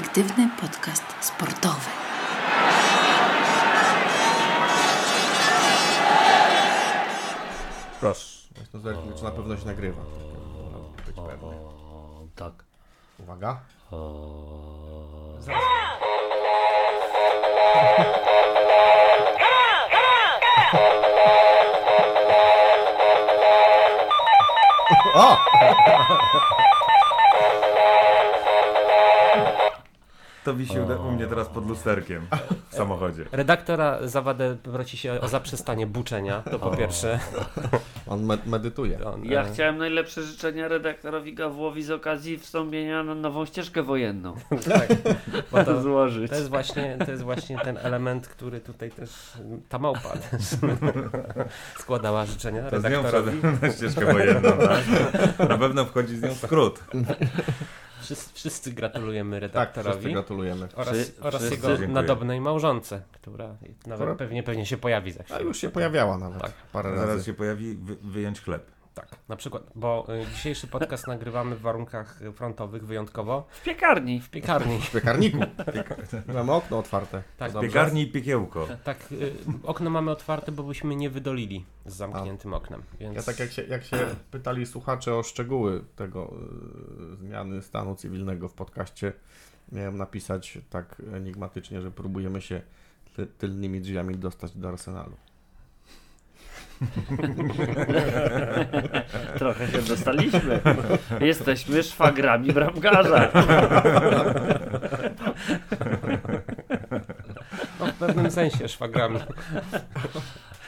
perspektywny podcast sportowy. Proszę. Jestem zerknąć, czy na pewno się nagrywa. Być pewny. Tak. Uwaga. O, O! To wisi u u mnie teraz pod lusterkiem w samochodzie. Redaktora Zawadę prosi się o zaprzestanie buczenia, to po pierwsze. On me- medytuje. On, Ja e, chciałem najlepsze życzenia redaktorowi Gawłowi z okazji wstąpienia na nową ścieżkę wojenną. tak, bo to, Złożyć. to, jest właśnie, to jest właśnie ten element, który tutaj też ta małpa też składała życzenia To z nią redaktorowi. na ścieżkę wojenną. Tak? Na pewno wchodzi z nią skrót. Wszyscy, wszyscy gratulujemy Tak, redaktorowi. wszyscy gratulujemy. oraz, Wszyscy- oraz wszyscy jego dziękuję. nadobnej małżonce, która nawet Która- pewnie, pewnie się pojawi za A chwilę. już się pojawiała nawet Tak. parę Zaraz razy. się pojawi wy, wyjąć chleb. Tak, na przykład, bo y, dzisiejszy podcast nagrywamy w warunkach y, frontowych wyjątkowo W piekarni. w piekarni. W piekarniku. Mamy okno otwarte. Tak, dobrze. Piekarni i piekiełko. Tak, y, okno mamy otwarte, bo byśmy nie wydolili z zamkniętym oknem. Więc Ja tak jak się, jak się pytali słuchacze o szczegóły tego y, zmiany stanu cywilnego w podcaście, miałem napisać tak enigmatycznie, że próbujemy się ty, tylnymi drzwiami dostać do Arsenalu. Trochę się dostaliśmy. Jesteśmy szwagrami bramkarza. no, w pewnym sensie szwagrami.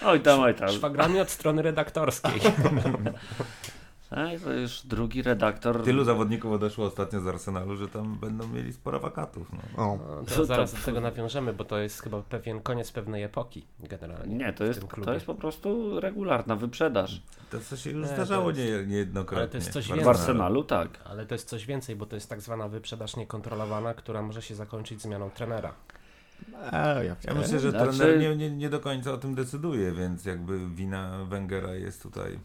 Oj tam, oj tam. Szwagrami od strony redaktorskiej. Ej, to już drugi redaktor. Tylu zawodników odeszło ostatnio z Arsenalu, że tam będą mieli sporo wakatów. No. O, No, to zaraz to? do tego nawiążemy, bo to jest chyba pewien koniec pewnej epoki generalnie. Nie, to jest, to jest po prostu regularna wyprzedaż. To co się już Nie, to zdarzało jest- nie, niejednokrotnie. ale to jest coś W więcej. W Arsenalu tak. Ale to jest coś więcej, bo to jest tak zwana wyprzedaż niekontrolowana, która może się zakończyć zmianą trenera. e, ja, Ja myślę, że Znaczy- trener nie, nie, nie do końca o tym decyduje, więc jakby wina Wengera jest tutaj.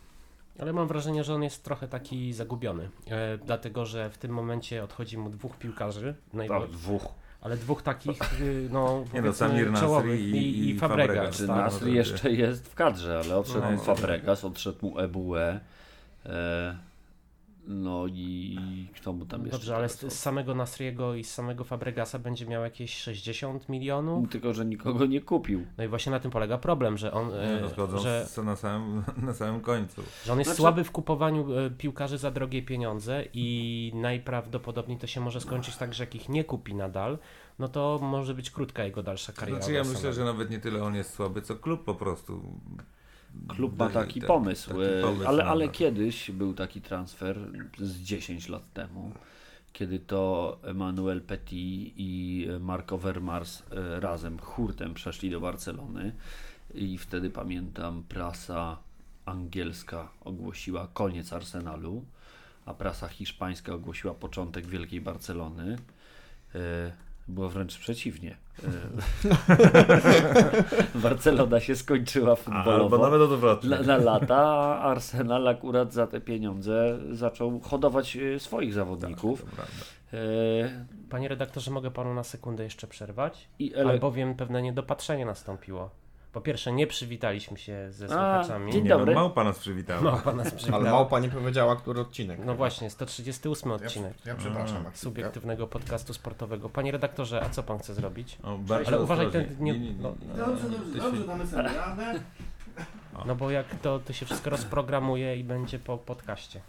Ale mam wrażenie, że on jest trochę taki zagubiony, e, dlatego że w tym momencie odchodzi mu dwóch piłkarzy, najwa- Tak, dwóch. ale dwóch takich, y, no, Nie no, powiedzmy, Samir Nasri czołowych i- i, i, i Fabregas. Tak. Nasri no to- jeszcze jest w kadrze, ale odszedł No, mu no. Fabregas, odszedł mu Ebue. E, no i kto mu tam jeszcze? Dobrze, ale z, z samego Nasriego i z samego Fabregasa będzie miał jakieś 60 milionów. Tylko, że nikogo nie kupił. No i właśnie na tym polega problem, że on, e, Nie rozchodzą że, że... na, samym, na samym końcu. że on jest Znaczy- słaby w kupowaniu e, piłkarzy za drogie pieniądze i najprawdopodobniej to się może skończyć tak, że jak ich nie kupi nadal, no to może być krótka jego dalsza kariera. Znaczy ja myślę, że nawet nie tyle on jest słaby, co klub po prostu. Klub ma taki Tak, pomysł, taki e, pomysł ale, ma, ale tak. kiedyś był taki transfer z 10 lat temu, kiedy to Emmanuel Petit i Marco Vermars e, razem hurtem przeszli do Barcelony i wtedy pamiętam prasa angielska ogłosiła koniec Arsenalu, a prasa hiszpańska ogłosiła początek Wielkiej Barcelony. Było wręcz przeciwnie. E, Barcelona się skończyła futbolowo Albo na, na lata, a Arsenal akurat za te pieniądze zaczął hodować e, swoich zawodników. Prawda. E, Panie redaktorze, mogę panu na sekundę jeszcze przerwać? I ele... Albowiem pewne niedopatrzenie nastąpiło. Po pierwsze, nie przywitaliśmy się ze słuchaczami. dzień Nie, dobry. No, małpa nas przywitała. Małpa nas Ale przywitała. małpa nie powiedziała, który odcinek. No właśnie, 138 odcinek Ja przepraszam. Maksymka. subiektywnego podcastu sportowego. Panie redaktorze, a co pan chce zrobić? O, bardzo Ale uważaj, ten nie- no- Dobrze, dobrze, dobrze, się- damy sobie radę. No bo jak to, to się wszystko rozprogramuje i będzie po podcaście.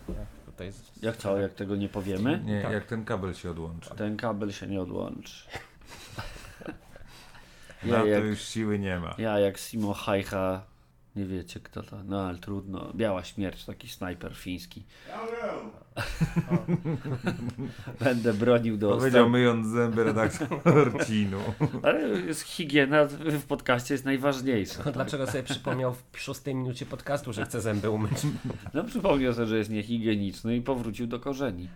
Z- Jak co, jak tego nie powiemy? Nie, Tak. jak ten kabel się odłączy. Ten kabel się nie odłączy. Na Ja to jak, już siły nie ma. ja jak Simo Hajcha, nie wiecie kto to, no ale trudno. Biała śmierć, taki snajper fiński. Będę bronił do Powiedział myjąc zęby redaktor Cinu. Ale jest higiena w podcaście jest najważniejsza. No dlaczego sobie przypomniał w szóstej minucie podcastu, że chce zęby umyć? No przypomniał sobie, że jest niehigieniczny i powrócił do korzeni.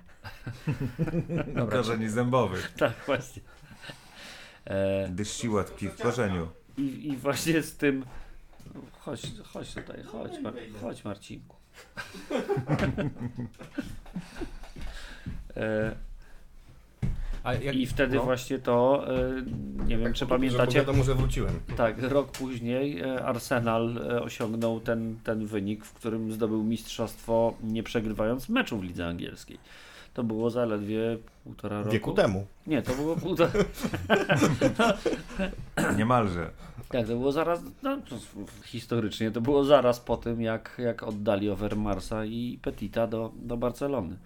Korzeni zębowych. Tak, właśnie. E, Gdyż siła tkwi w korzeniu. i, I właśnie z tym. Chodź, chodź tutaj, chodź, Mar- chodź Marcinku. E, A jak, I wtedy no, właśnie to, e, nie wiem czy pamiętacie, wiadomo, że wróciłem. tak, rok później e, Arsenal e, osiągnął ten, ten wynik, w którym zdobył mistrzostwo nie przegrywając meczu w lidze angielskiej. To było zaledwie półtora roku. Wieku temu. Nie, to było półtora... Niemalże. Tak, to było zaraz, no, to historycznie to było zaraz po tym, jak, jak oddali Overmarsa i Petita do, do Barcelony.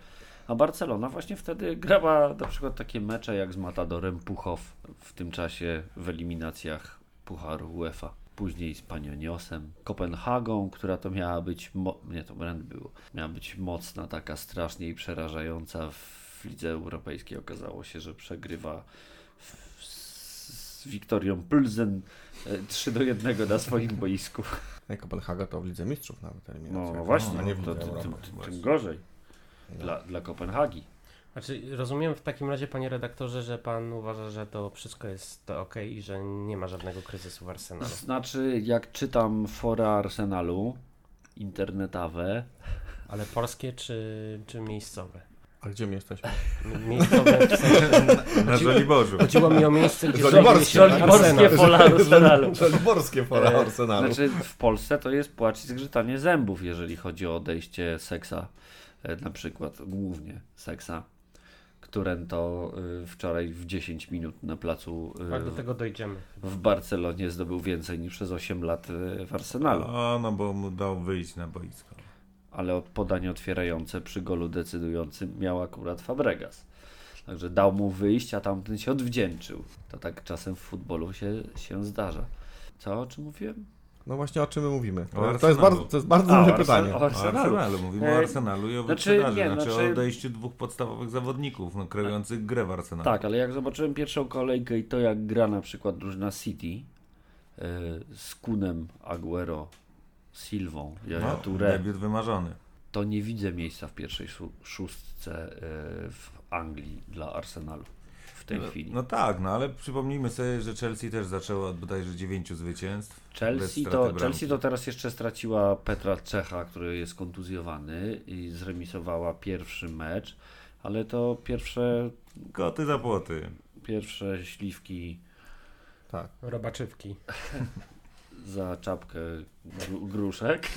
A Barcelona właśnie wtedy grała na przykład takie mecze jak z Matadorem Puchow w tym czasie w eliminacjach Pucharu UEFA. Później z Panioniosem, Kopenhagą, która to miała być, nie to brand było, miała być mocna, taka strasznie i przerażająca w lidze europejskiej. Okazało się, że przegrywa w, z, Wiktorią Plzen e, 3 do 1 na swoim boisku. Nie, Kopenhaga to w Lidze Mistrzów nawet eliminacja. No właśnie, a nie w to, Lidze to, Europy. tym, tym gorzej dla, dla Kopenhagi. Znaczy, rozumiem w takim razie, panie redaktorze, że pan uważa, że to wszystko jest to ok i że nie ma żadnego kryzysu w Arsenalu. Znaczy, jak czytam fora Arsenalu internetowe, Ale polskie czy, czy miejscowe? A gdzie my jesteśmy? Miejscowe w sensie, Na Żoliborzu. chodziło mi o miejsce, gdzie Żoliborskie, Żoliborskie pola Arsenalu. Żoliborskie fora E, Arsenalu. Znaczy, w Polsce to jest płacz i zgrzytanie zębów, jeżeli chodzi o odejście seksa, e, na przykład głównie seksa, którym to y, wczoraj w 10 minut na placu Tak, do tego dojdziemy. w Barcelonie zdobył więcej niż przez 8 lat y, w Arsenalu. O, no bo mu dał wyjść na boisko. ale od podanie otwierające przy golu decydującym miał akurat Fabregas. Także dał mu wyjść, a tamten się odwdzięczył. To tak czasem w futbolu się, się zdarza. Co, o czym mówiłem? No właśnie o czym my mówimy? O To, to, jest, Arsenalu. bardzo, to jest bardzo A, dobre pytanie. O O Arsenalu. Arsenalu. Mówimy E, o Arsenalu i o znaczy, nie, Znaczy, znaczy- o odejściu dwóch podstawowych zawodników, no, kreujących grę w Arsenalu. Tak, ale jak zobaczyłem pierwszą kolejkę i to jak gra na przykład drużyna City yy, z Kunem, Aguero, Silvą, No, Touré, debiut wymarzony. to nie widzę miejsca w pierwszej szó- szóstce yy, w Anglii dla Arsenalu w tej no, chwili. No tak, no ale przypomnijmy sobie, że Chelsea też zaczęło od bodajże dziewięciu zwycięstw. Chelsea to, bramki. Chelsea to teraz jeszcze straciła Petra Czecha, który jest kontuzjowany i zremisowała pierwszy mecz, ale to pierwsze, Koty za płoty. pierwsze śliwki Tak. Robaczywki. za czapkę gru, gruszek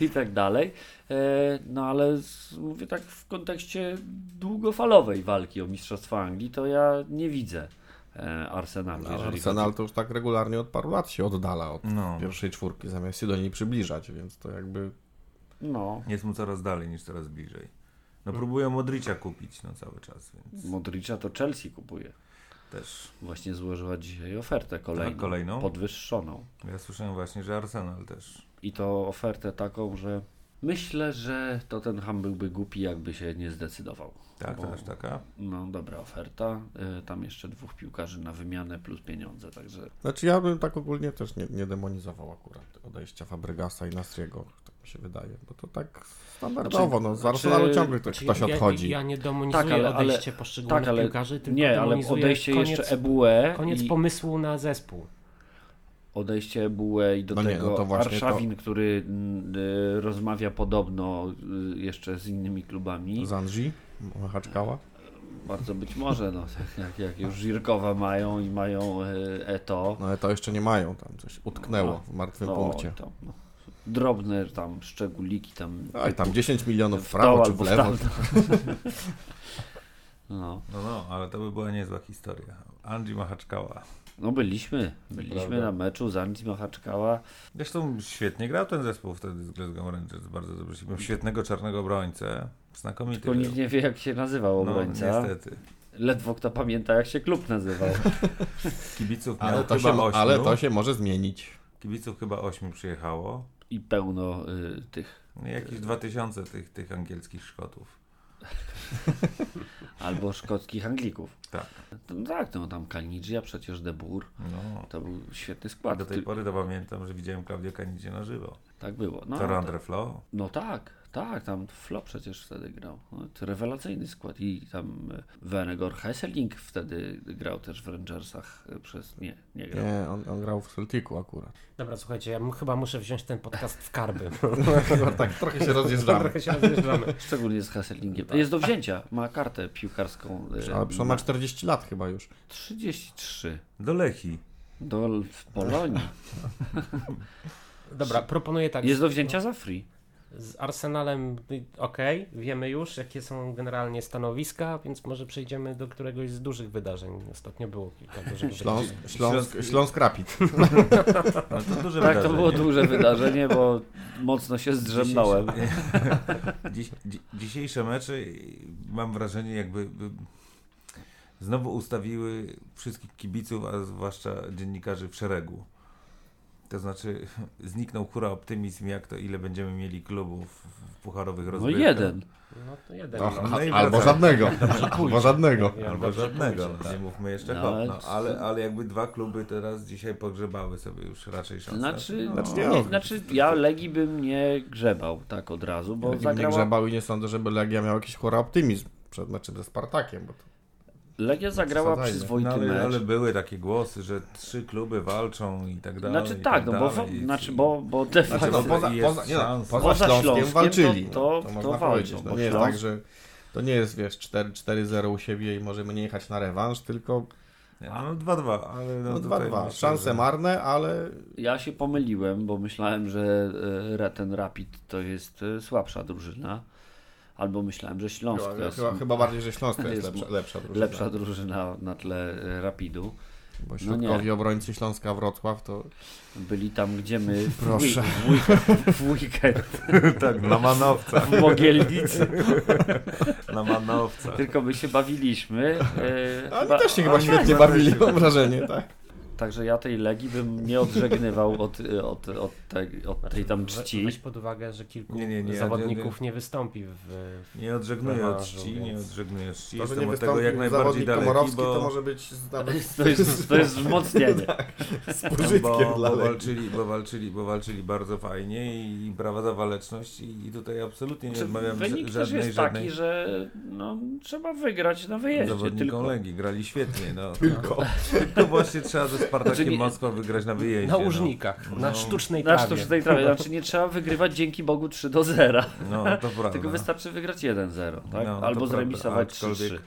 i tak dalej. E, No ale mówię tak w kontekście długofalowej walki o Mistrzostwo Anglii, to ja nie widzę e, Arsenalu. No, Arsenal chodzi- to już tak regularnie od paru lat się oddala od No, pierwszej czwórki, zamiast się do niej przybliżać, więc to jakby... No, jest mu coraz dalej niż coraz bliżej. No próbują Modricia kupić no cały czas, więc Modricza to Chelsea kupuje. też. Właśnie złożyła dzisiaj ofertę kolejną, Tak, kolejną? podwyższoną. Ja słyszałem właśnie, że Arsenal też. I to ofertę taką, że myślę, że Tottenham byłby głupi, jakby się nie zdecydował. Tak, Bo- to też taka. No dobra oferta. Y, Tam jeszcze dwóch piłkarzy na wymianę plus pieniądze, także Znaczy ja bym tak ogólnie też nie, nie demonizował akurat odejścia Fabregasa i Nastriego, tak mi się wydaje, bo to tak standardowo, no z znaczy- Arsenalu ciągle ktoś, Znaczy, ktoś odchodzi. Ja, ja nie demonizuję Tak, ale- ale- odejście poszczególnych tak, ale- piłkarzy, tylko nie, ale odejście koniec, jeszcze Ebue koniec i pomysłu na zespół. Odejście Ebue i do No nie, tego no to właśnie Arszawin, który mm, y, rozmawia podobno y, jeszcze z innymi klubami. Zanji, Machaczkała. Bardzo być może, no, jak, jak już Żirkowa mają i mają y, Eto. No ale to jeszcze nie mają, tam coś utknęło No, w martwym no, punkcie. to, no, drobne tam szczególiki tam. Oj, tam 10 milionów w prawo czy w lewo. tamto. No. No, no, ale to by była niezła historia. Andrzej Machaczkała. No byliśmy, byliśmy Prawda. na meczu z Andzi Machaczkała. Zresztą świetnie grał ten zespół wtedy z Glasgow Rangers, bardzo dobrze. Miał świetnego czarnego obrońcę, znakomity. Tylko nikt nie wie jak się nazywał No, obrońca. niestety. Ledwo kto pamięta jak się klub nazywał. Kibiców miał Ale to, chyba się, ośmiu. ale to się może zmienić. Kibiców chyba ośmiu przyjechało. I pełno y, tych. No, Jakieś dwa tysiące tych, tych angielskich Szkotów. Albo szkockich Anglików. Tak. No tak, no tam Kalnidzia, przecież De Boer. No. To był świetny skład. do tej pory to pamiętam, że widziałem Klaudię Kanidzie na żywo. Tak było. No, To to- Andre Flo. no tak, tak, tam Flo przecież wtedy grał. No, to rewelacyjny skład i tam e, Venegor Hesselink wtedy grał też w Rangersach e, przez... Nie, nie grał. Nie, on, on grał w Celticu akurat. Dobra, słuchajcie, ja chyba muszę wziąć ten podcast w karby. No tak, trochę się rozjeżdżamy. Trochę się rozjeżdżamy. Szczególnie z Hesselinkiem. Jest do wzięcia, ma kartę piłkarską. e, Ale ma na 40 lat chyba już. 33 Do Lechi. do w Polonii. Dobra, proponuję tak. Jest do wzięcia za free. Z Arsenalem okej, wiemy już jakie są generalnie stanowiska, więc może przejdziemy do któregoś z dużych wydarzeń. Ostatnio było kilka dużych Śląsk, wydarzeń. Śląsk, Śląsk Rapid. No to duże Tak, to wydarzenie. było duże wydarzenie, bo mocno się zdrzemnąłem. Dzisiejsze, dzisiejsze mecze mam wrażenie jakby by znowu ustawiły wszystkich kibiców, a zwłaszcza dziennikarzy w szeregu. To znaczy zniknął hura optymizm, jak to ile będziemy mieli klubów w pucharowych No rozgrywkach. jeden. No to jeden. No. no albo żadnego. Albo żadnego. Albo żadnego, pójdzie, no, nie mówmy jeszcze No, hop, ale- no, ale, ale jakby dwa kluby teraz dzisiaj pogrzebały sobie już raczej szansę. Znaczy, no, Znaczy, nie, nie, znaczy ja Legii bym nie grzebał tak od razu, bo Nie zagrała... grzebał i nie sądzę, żeby Legia miał jakiś chory optymizm przed meczem ze Spartakiem. Bo to... Legia zagrała Przesadzajmy. przyzwoity no, ale, mecz. ale były takie głosy, że trzy kluby walczą i tak dalej. Znaczy i tak, no bo, znaczy, bo, bo de Znaczy, facto... no, poza, jest poza, nie, no, poza, Poza Śląskiem, Śląskiem walczyli. to- to- to można walczą. No, nie jest tak, że to nie jest, wiesz, 4 4-0 u siebie i możemy nie jechać na rewanż, tylko Nie, No 2-2, ale no, no, tutaj 2-2. myślę, Szanse że- marne, ale Ja się pomyliłem, bo myślałem, że e, ten Rapid to jest e, słabsza drużyna. Albo myślałem, że Śląsk chyba, jest chyba, chyba bardziej, że Śląska jest, jest lepsza, lepsza drużyna. lepsza drużyna na tle e, Rapidu. Bo No środkowi nie. obrońcy Śląska Wrocław to Byli tam, gdzie my w, Proszę. w, weekend, w weekend Tak, na manowca. w Mogielnicy, Na manowca. tylko my się bawiliśmy. e, A oni chyba- też się chyba świetnie bawili, mam wrażenie, tak? Także ja tej Legii bym nie odżegnywał od, e, od, od, tej, od tej tam We- czci. Weź pod uwagę, że kilku Nie, nie, nie, zawodników nie- nie wystąpi w, w Nie odżegnuję od czci, nie odżegnuję od czci. To, Jestem nie od tego jak najbardziej daleki, bo, to może być nawet To jest, to jest wzmocnienie. z pożytkiem bo, dla bo, walczyli, bo, walczyli, bo walczyli bardzo fajnie i, brawa za waleczność i, i tutaj absolutnie nie Czy odmawiam wynik ża- też żadnej, jest żadnej taki, że no, trzeba wygrać na wyjeździe. zawodnikom Tylko, Legii. Grali świetnie. No. Tylko. To właśnie trzeba ze Spartakiem Znaczy Moskwa wygrać na wyjeździe. na no. łużnikach, na No. sztucznej na trawie. sztucznej trawie. Znaczy nie trzeba wygrywać dzięki Bogu 3 do 0. No, to prawda. Tylko wystarczy wygrać 1-0, tak? No, Albo zremisować aczkolwiek- 3-3.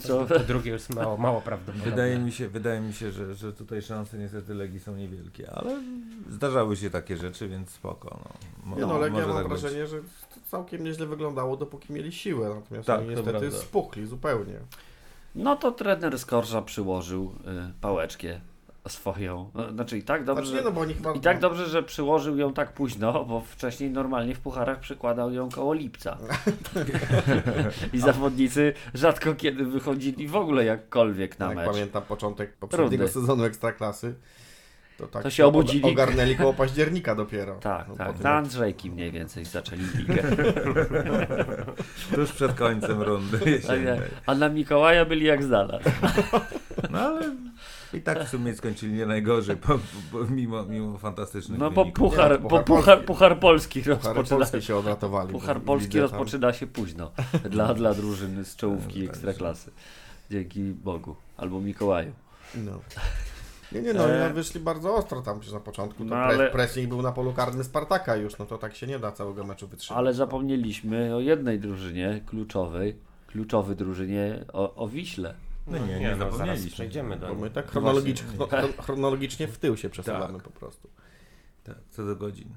Co? To drugie jest mało, mało prawdopodobne. Wydaje mi się, wydaje mi się że, że tutaj szanse niestety Legii są niewielkie, ale zdarzały się takie rzeczy, więc spoko. No. Mo- Nie no, Legia mam tak być. wrażenie, że to całkiem nieźle wyglądało, dopóki mieli siłę, natomiast Tak, niestety spuchli zupełnie. No to trener Skorża przyłożył y, pałeczkę swoją. No, Znaczy i tak dobrze, Znaczy no, chyba... i tak dobrze, że przyłożył ją tak późno, bo wcześniej normalnie w pucharach przykładał ją koło lipca. I zawodnicy rzadko kiedy wychodzili w ogóle jakkolwiek na Jak mecz. pamiętam początek poprzedniego Rudy. sezonu Ekstraklasy, to tak To się obudzili. ogarnęli koło października dopiero. Tak, No, tak. Na Andrzejki mniej więcej zaczęli ligę. Tuż przed końcem rundy jesiennej. a na Mikołaja byli jak znalazł. No ale i tak w sumie skończyli nie najgorzej, po, po, mimo, mimo fantastycznych No bo puchar, Nie, bo Puchar puchar, Polski. puchar polski rozpoczyna polskie się odratowali. Puchar bo polski rozpoczyna się późno dla, dla drużyny z czołówki Tak, ekstraklasy. Dzięki Bogu. Albo Mikołaju. No. Nie, nie, no, E, oni wyszli bardzo ostro tam przecież na początku. To no, ale- pressing był na polu karnym Spartaka już, no to tak się nie da całego meczu wytrzymać. Ale zapomnieliśmy o jednej drużynie kluczowej, kluczowej drużynie o, o Wiśle. No nie, nie, nie, no, zaraz zapomnieliśmy. przejdziemy do Bo my tak chronologicznie, Właśnie, chro- chronologicznie w tył się przesuwamy Tak. po prostu. Tak, co do godzin.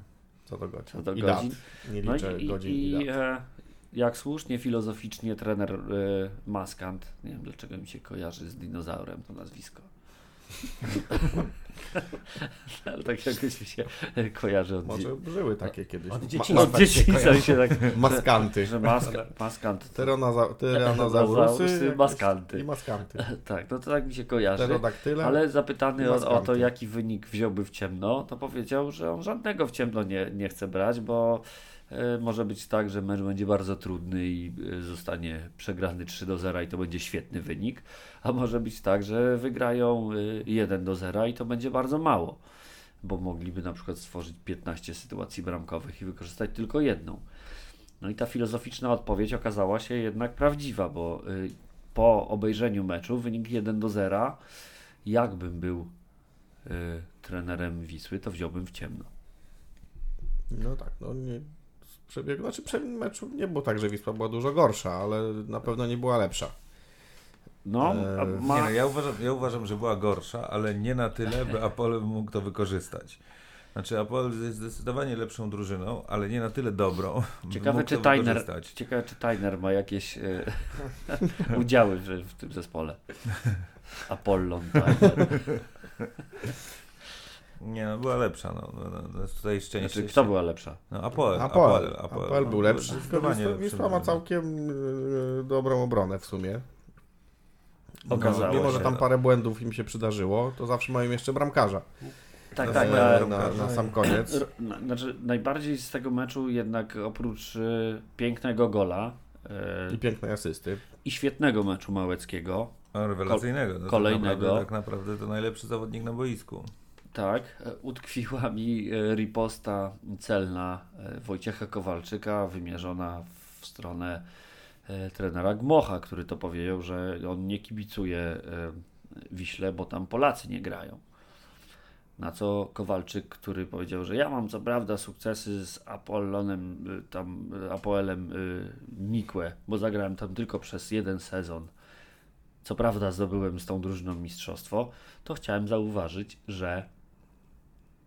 Co do godzin. Co do I godzin. dat. Nie No liczę i, godzin i, i, dat. e, jak słusznie filozoficznie trener e, Maskant, nie wiem dlaczego mi się kojarzy z dinozaurem to nazwisko. Ale tak jakoś mi się kojarzy od, Może były takie kiedyś. od Ma- dzieciństwa. od dzieciństwa mi się tak, Maskanty. że maska, Maskant Tyranozaurusy, maskanty. i maskanty. Tak, no to tak mi się kojarzy. Pterodaktyle. Ale zapytany o, o to, jaki wynik wziąłby w ciemno, to powiedział, że on żadnego w ciemno nie, nie chce brać, bo może być tak, że mecz będzie bardzo trudny i e, zostanie przegrany 3 do 0 i to będzie świetny wynik, a może być tak, że wygrają e, 1 do 0 i to będzie bardzo mało. bo mogliby na przykład stworzyć 15 sytuacji bramkowych i wykorzystać tylko jedną. No i ta filozoficzna odpowiedź okazała się jednak prawdziwa, bo po obejrzeniu meczu wynik 1 do 0, jakbym był trenerem Wisły, to wziąłbym w ciemno. No tak, no nie. Przebiegu, znaczy przed meczu nie było tak, że Wisła była dużo gorsza, ale na pewno nie była lepsza. No, a Eee, Nie, ma, no, ja, uważam, ja uważam, że była gorsza, ale nie na tyle, by Apollo mógł to wykorzystać. Znaczy, Apollo jest zdecydowanie lepszą drużyną, ale nie na tyle dobrą. ciekawe, czy Tyner, ciekawe, czy Tyner ma jakieś e, udziały w, w tym zespole. Apollon Tyner. Nie, no była lepsza. No, no, no, no, tutaj szczęście. Znaczy, kto była lepsza? No, Apoel. Apoel, Apoel, Apoel był lepszy, Wisła, lepszy Wisła ma całkiem y, dobrą obronę w sumie. Okazało Mimo, się, że tam no. parę błędów im się przydarzyło, to zawsze mają jeszcze bramkarza. Tak, E, tak. na, a- na, na sam koniec. Znaczy, najbardziej z tego meczu jednak oprócz e, pięknego gola e, I pięknej asysty. i świetnego meczu Małeckiego, No, rewelacyjnego. No, kolejnego. Tak naprawdę, tak naprawdę to najlepszy zawodnik na boisku. Tak, e, utkwiła mi e, riposta celna e, Wojciecha Kowalczyka wymierzona w stronę trenera Gmocha, który to powiedział, że on nie kibicuje Wiśle, bo tam Polacy nie grają. Na co Kowalczyk, który powiedział, że ja mam co prawda sukcesy z Apollonem, tam Apoelem Nikłe, bo zagrałem tam tylko przez jeden sezon. Co prawda zdobyłem z tą drużyną mistrzostwo, to chciałem zauważyć, że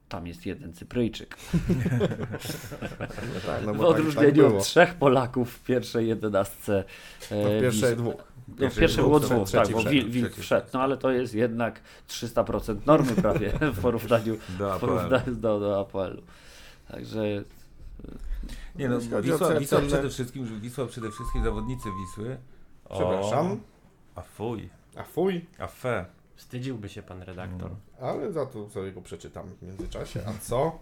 tam jest jeden Cypryjczyk. No tak, no w bo tak, tak odróżnieniu od trzech Polaków w pierwszej jedenastce. e, No w pierwszej Wisły. dwóch. No, w Pierwszy pierwszym dwóch, było dwóch, tak, bo wszedł, Wil, Wilk trzeci wszedł, no ale to jest jednak 300% normy prawie w porównaniu, Do w porównaniu do, do APL-u. Także Nie no, o Wisła, cel- Wisła przede wszystkim, że Wisła przede wszystkim zawodnicy Wisły. Przepraszam. A fuj, A fuj, a fe. Wstydziłby się pan redaktor. ale za to sobie go przeczytam w międzyczasie. A co?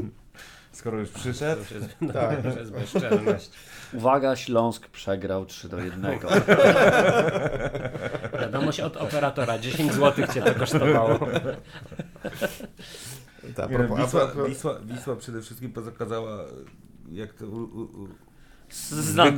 Skoro już To przyszedł, już jest, no, Tak. to już jest bezczelność. uwaga, Śląsk przegrał 3 do 1. Wiadomość od operatora. 10 zł cię to kosztowało. Ta, nie, propos- a Wisła, propos- Wisła, Wisła przede wszystkim pokazała, jak to u, u, u, Znany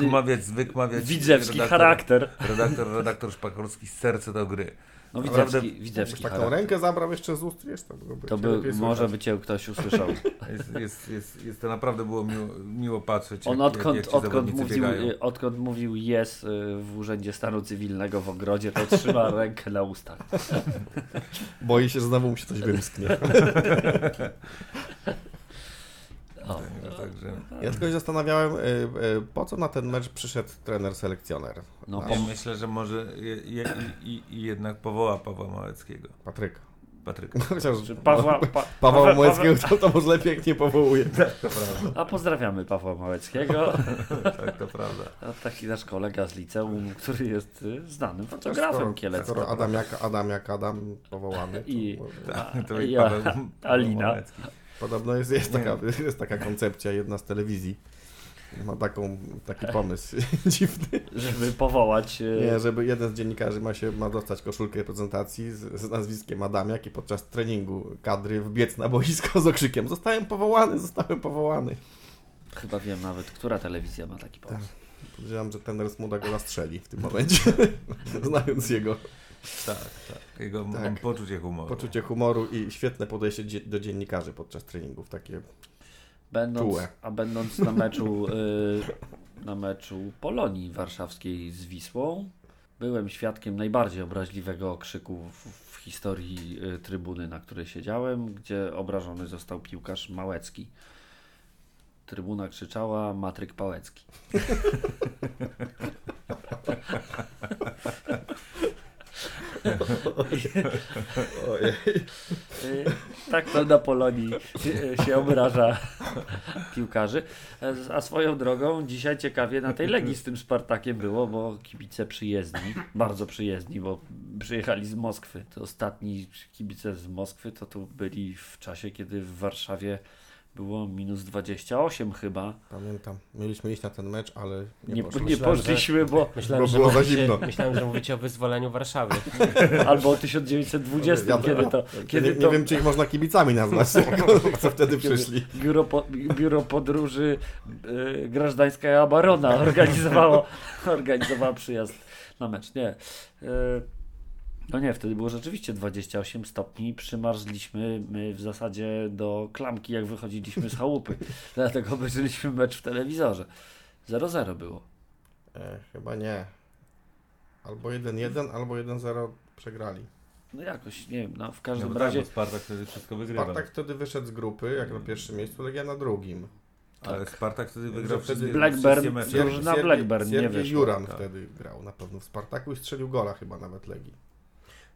widzewski redaktor- charakter. Redaktor, redaktor Szpakorski serce do gry. No Naprawdę- widzewski, widzewski taką charakter. rękę zabrał jeszcze z ust, wiesz, to byłoby To by, może by cię ktoś usłyszał. Jest, jest, jest, jest to naprawdę było miło, miło patrzeć, On jak, odkąd, jak, odkąd, mówił, odkąd mówił jest y, w Urzędzie Stanu Cywilnego w ogrodzie, to trzyma rękę na ustach. Boi się, że znowu mu się coś wymsknie. O, No, także, Ja tylko się zastanawiałem, y, y, po co na ten mecz przyszedł trener-selekcjoner? no, A, ja myślę, że może je, je, i, i, i jednak powoła Pawła Małeckiego. Patryka. Patryka. Chociaż czy Pawła, pa, Paweł Paweł- Małeckiego to, to może lepiej jak nie powołuje. To prawda. A pozdrawiamy Pawła Małeckiego. Tak, to prawda. A taki nasz kolega z liceum, który jest y, znanym fotografem Skoro kieleckim. Adam jak Adam, jak Adam powołany. To, I- może- To i Ja- Paweł, Paweł Alina. Małecki. Podobno jest, jest, taka, jest taka koncepcja, jedna z telewizji. Ma taką, taki pomysł dziwny. Żeby powołać. y, Nie, żeby jeden z dziennikarzy ma, się, ma dostać koszulkę reprezentacji z, z nazwiskiem Adamiak i podczas treningu kadry wbiec na boisko z okrzykiem Zostałem powołany, zostałem powołany. Chyba wiem nawet, która telewizja ma taki pomysł. Podejrzewam, że ten Smuda go zastrzeli w tym momencie, znając jego Tak, tak. Jego Tak. poczucie humoru. poczucie humoru i świetne podejście do dziennikarzy podczas treningów. Takie Będąc, Czułe. a będąc na meczu, y, na meczu Polonii Warszawskiej z Wisłą, byłem świadkiem najbardziej obraźliwego okrzyku w, w historii y, trybuny, na której siedziałem, gdzie obrażony został piłkarz Małecki. Trybuna krzyczała Matryk Pałecki. Y, Tak to na Polonii się obraża piłkarzy. A swoją drogą dzisiaj ciekawie na tej Legii z tym Spartakiem było, bo kibice przyjezdni, bardzo przyjezdni, bo przyjechali z Moskwy. To ostatni kibice z Moskwy to tu byli w czasie, kiedy w Warszawie było minus 28 chyba. Pamiętam. Mieliśmy iść na ten mecz, ale nie, Nie, poszło. nie poszliśmy, bo Myślałem, Bo że było za mówicie, zimno. myślałem, że mówicie o wyzwoleniu Warszawy. albo o 1920, Ja- kiedy to, kiedy nie, to nie wiem, czy ich można kibicami nazwać, co wtedy przyszli. biuro, po, biuro podróży y, Grażdańska Barona organizowało, organizowała przyjazd na mecz. Nie. Y, no nie, wtedy było rzeczywiście 28 stopni. Przymarzliśmy my w zasadzie do klamki, jak wychodziliśmy z chałupy. Dlatego obejrzeliśmy mecz w telewizorze. 0-0 było. E, chyba nie. Albo 1-1, albo 1-0 przegrali. No jakoś, nie wiem, no w No, każdym bo razie tak, bo Spartak wtedy wszystko wygrywał. Spartak wtedy wyszedł z grupy, jak na pierwszym miejscu, Legia na drugim. Ale Spartak wtedy wygrał wtedy Blackburn mecze. Drużyna Siergiej- Blackburn, nie wyszło, Juran tak. wtedy grał na pewno w Spartaku i strzelił gola chyba nawet Legii.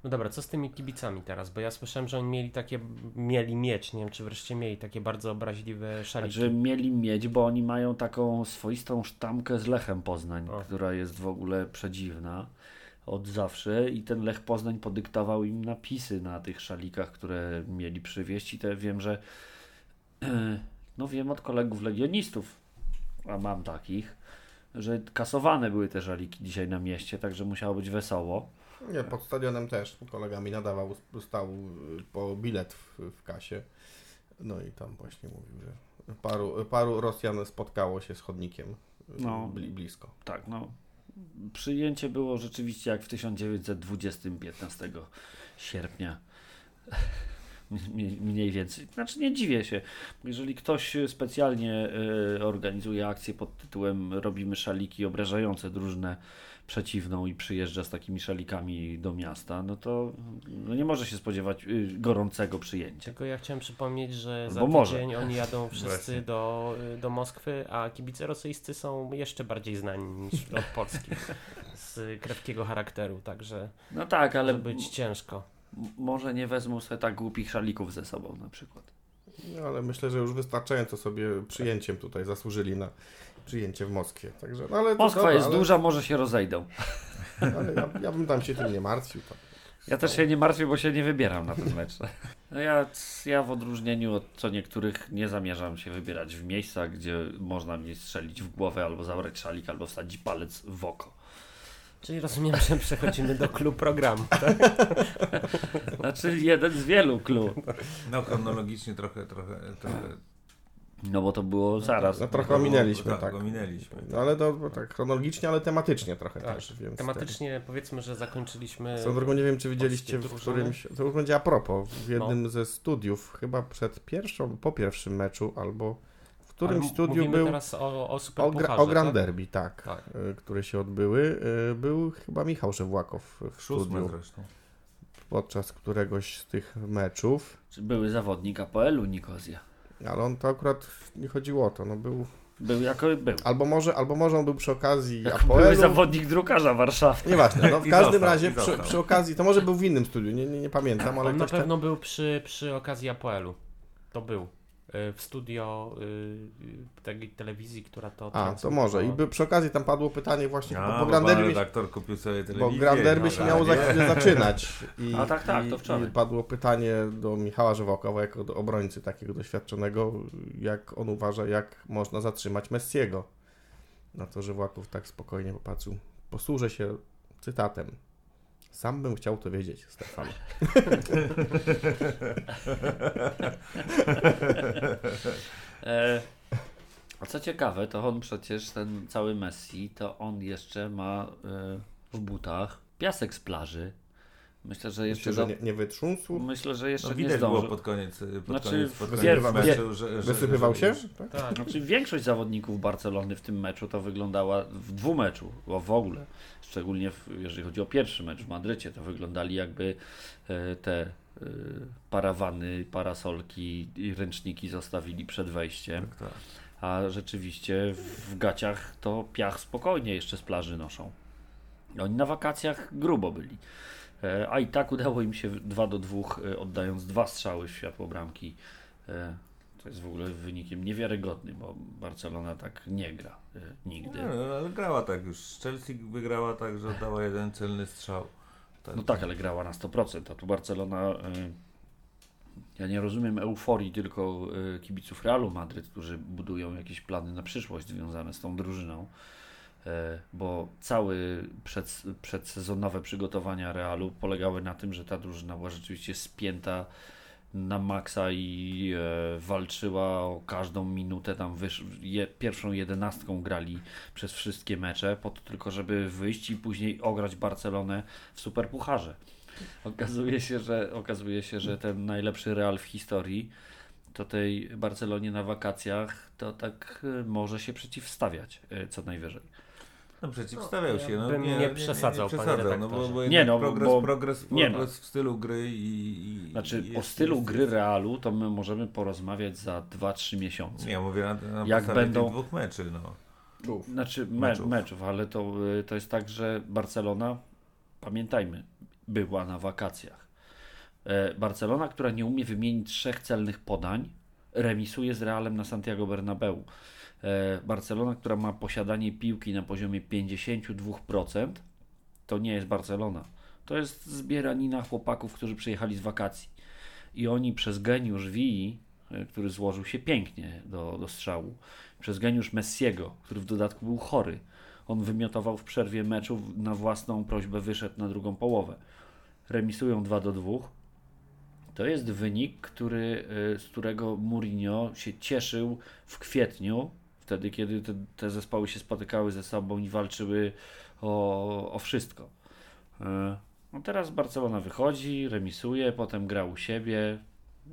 No dobra, co z tymi kibicami teraz? Bo ja słyszałem, że oni mieli takie, mieli mieć, nie wiem czy wreszcie mieli takie bardzo obraźliwe szaliki. Że mieli mieć, bo oni mają taką swoistą sztamkę z Lechem Poznań, O. która jest w ogóle przedziwna od zawsze i ten Lech Poznań podyktował im napisy na tych szalikach, które mieli przywieźć i te wiem, że no wiem od kolegów legionistów, a mam takich, że kasowane były te szaliki dzisiaj na mieście, także musiało być wesoło. Nie, pod stadionem też kolega mi nadawał, stał y, po bilet w, w kasie. No i tam właśnie mówił, że paru, paru Rosjan spotkało się z chodnikiem y, No. bli, blisko. Tak, no. Przyjęcie było rzeczywiście jak w 1920, 15 sierpnia. Mniej- więcej. Znaczy nie dziwię się. Jeżeli ktoś specjalnie e, organizuje akcję pod tytułem Robimy szaliki obrażające drużynę przeciwną i przyjeżdża z takimi szalikami do miasta, no to no nie może się spodziewać y, gorącego przyjęcia. Tylko ja chciałem przypomnieć, że za Bo może. tydzień oni jadą wszyscy Właśnie. do, do Moskwy, a kibice rosyjscy są jeszcze bardziej znani niż od Polski z krewkiego charakteru, także No tak, ale może być ciężko. może nie wezmą sobie tak głupich szalików ze sobą na przykład. No ale myślę, że już wystarczająco sobie przyjęciem tutaj zasłużyli na przyjęcie w Moskwie. Także, no ale Moskwa dobra, jest ale, duża, może się rozejdą. Ale ja, ja bym tam się tym nie martwił. Tam. Ja też się nie martwię, bo się nie wybieram na ten mecz. No ja, ja w odróżnieniu od co niektórych nie zamierzam się wybierać w miejsca, gdzie można mnie strzelić w głowę albo zabrać szalik, albo wsadzić palec w oko. Czyli rozumiem, że przechodzimy do klub programu. Tak? Znaczy jeden z wielu klub. No chronologicznie trochę, trochę, trochę No bo to było zaraz. No trochę ominęliśmy, tak. tak. ominęliśmy. No ale to tak chronologicznie, ale tematycznie trochę Tak. też. Więc Tematycznie powiedzmy, że zakończyliśmy. Swoją drogą nie wiem, czy widzieliście w którymś, to już będzie a propos, w jednym ze studiów, chyba przed pierwszą, po pierwszym meczu, albo w którymś studiu mówimy był teraz o, o o, gra, o Grand tak? Derby, tak, Tak. y, które się odbyły. y, Był chyba Michał Szewłakow w studiu zresztą. podczas któregoś z tych meczów, Czy były zawodnik APL-u Nikozja? Ale on to akurat nie chodziło o to, no był, Był jako był. albo może, albo może on był przy okazji Jako były Apoelu, zawodnik drukarza Warszawy. Nieważne, no w każdym został, razie przy, przy okazji, to może był w innym studiu, nie, nie, nie pamiętam, ale On na tam, pewno był przy, przy okazji Apoelu. To był. Y, W studio y, tej telewizji, która to. A, to może. I by, przy okazji tam padło pytanie właśnie, A, bo, bo bo Grand pan Derby, redaktor kupił sobie bo telewizję. Grand Derby się no, miało za tak. chwilę zaczynać. I, A tak, tak, i, to wczoraj. I padło pytanie do Michała Żywałkowa, jako do obrońcy takiego doświadczonego, jak on uważa, jak można zatrzymać Messiego. Na to Żywłaków tak spokojnie popatrzył. Posłużę się cytatem. Sam bym chciał to wiedzieć, Stefan. E, co ciekawe, to on przecież, ten cały Messi, to on jeszcze ma e, w butach piasek z plaży. Myślę, że jeszcze, Myślę, że nie, nie wytrząsł. myślę, że jeszcze No nie widać było pod koniec, pod Znaczy, koniec, pod koniec meczu, że, że, Wysypywał że, się? że, Tak? Tak. Znaczy większość zawodników Barcelony w tym meczu to wyglądała w dwumeczu, bo w ogóle, szczególnie w, jeżeli chodzi o pierwszy mecz w Madrycie, to wyglądali jakby e, te e, parawany, parasolki i ręczniki zostawili przed wejściem, Tak, tak. a rzeczywiście w gaciach to piach spokojnie jeszcze z plaży noszą. Oni na wakacjach grubo byli. E, A i tak udało im się 2 do 2, e, oddając dwa strzały w światło bramki. E, To jest w ogóle wynikiem niewiarygodnym, bo Barcelona tak nie gra e, nigdy. No, ale grała tak już. Chelsea wygrała tak, że oddała jeden celny strzał. No tak, ale grała na 100%, a tu Barcelona e, Ja nie rozumiem euforii tylko kibiców Realu Madryt, którzy budują jakieś plany na przyszłość związane z tą drużyną, e, bo cały przed, przedsezonowe przygotowania Realu polegały na tym, że ta drużyna była rzeczywiście spięta na maksa i e, walczyła o każdą minutę. Tam wysz, je, pierwszą jedenastką grali przez wszystkie mecze, po to tylko, żeby wyjść i później ograć Barcelonę w Superpucharze. Okazuje się, że, okazuje się, że ten najlepszy Real w historii to tej Barcelonie na wakacjach to tak e, może się przeciwstawiać e, co najwyżej. No przeciwstawiał się. No, bym nie przesadzał, panie przesadzał no, bo, bo Nie, nie, no, progres, bo- progres, nie, no. progres w stylu gry i... i Znaczy i o stylu gry Realu to my możemy porozmawiać za 2-3 miesiące. Nie, mówię na, na Jak będą- dwóch meczy, no. Znaczy me, Meczów. meczów, ale to, y, to jest tak, że Barcelona, pamiętajmy, była na wakacjach. E, Barcelona, która nie umie wymienić trzech celnych podań, remisuje z Realem na Santiago Bernabeu. E, Barcelona, która ma posiadanie piłki na poziomie 52%, to nie jest Barcelona. To jest zbieranina chłopaków, którzy przyjechali z wakacji. I oni przez geniusz Wii, e, który złożył się pięknie do, do strzału, przez geniusz Messiego, który w dodatku był chory. On wymiotował w przerwie meczu, na własną prośbę wyszedł na drugą połowę. Remisują 2 do 2. To jest wynik, który, y, z którego Mourinho się cieszył w kwietniu, wtedy kiedy te, te zespoły się spotykały ze sobą i walczyły o, o wszystko. Y, No teraz Barcelona wychodzi, remisuje, potem gra u siebie,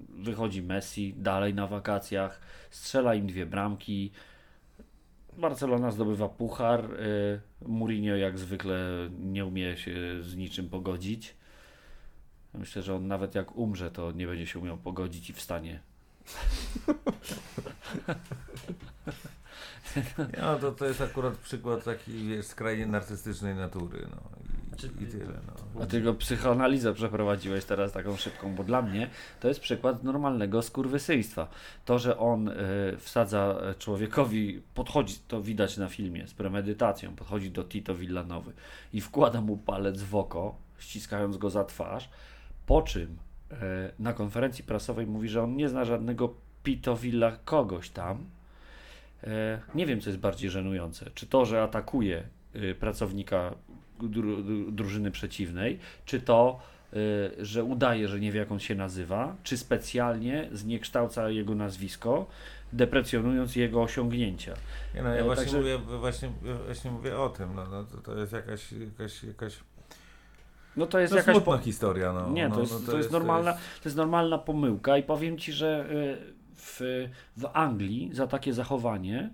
wychodzi Messi, dalej na wakacjach, strzela im dwie bramki. Barcelona zdobywa puchar. y, Mourinho jak zwykle nie umie się z niczym pogodzić. Myślę, że on nawet jak umrze, to nie będzie się umiał pogodzić i wstanie. No to, to jest akurat przykład taki, wiesz, skrajnie narcystycznej natury, no. I, i tyle, no. Dlatego psychoanalizę przeprowadziłeś teraz taką szybką, bo dla mnie to jest przykład normalnego skurwysyństwa. To, że on y, wsadza człowiekowi, podchodzi, to widać na filmie, z premedytacją, podchodzi do Tito Villanowy i wkłada mu palec w oko, ściskając go za twarz, po czym y, na konferencji prasowej mówi, że on nie zna żadnego Pito Villa kogoś tam. E, Nie wiem, co jest bardziej żenujące. Czy to, że atakuje y, pracownika dru, dru- drużyny przeciwnej, czy to, y, że udaje, że nie wie, jak on się nazywa, czy specjalnie zniekształca jego nazwisko, deprecjonując jego osiągnięcia. Nie, no ja E, właśnie, także- mówię, właśnie, właśnie mówię o tym, no, no to, to jest jakaś, jakaś, jakaś No to jest no, jakaś. smutna po- historia, no. Nie, no, to jest, no, to jest normalna, jest- to jest normalna pomyłka i powiem Ci, że y, w, w Anglii za takie zachowanie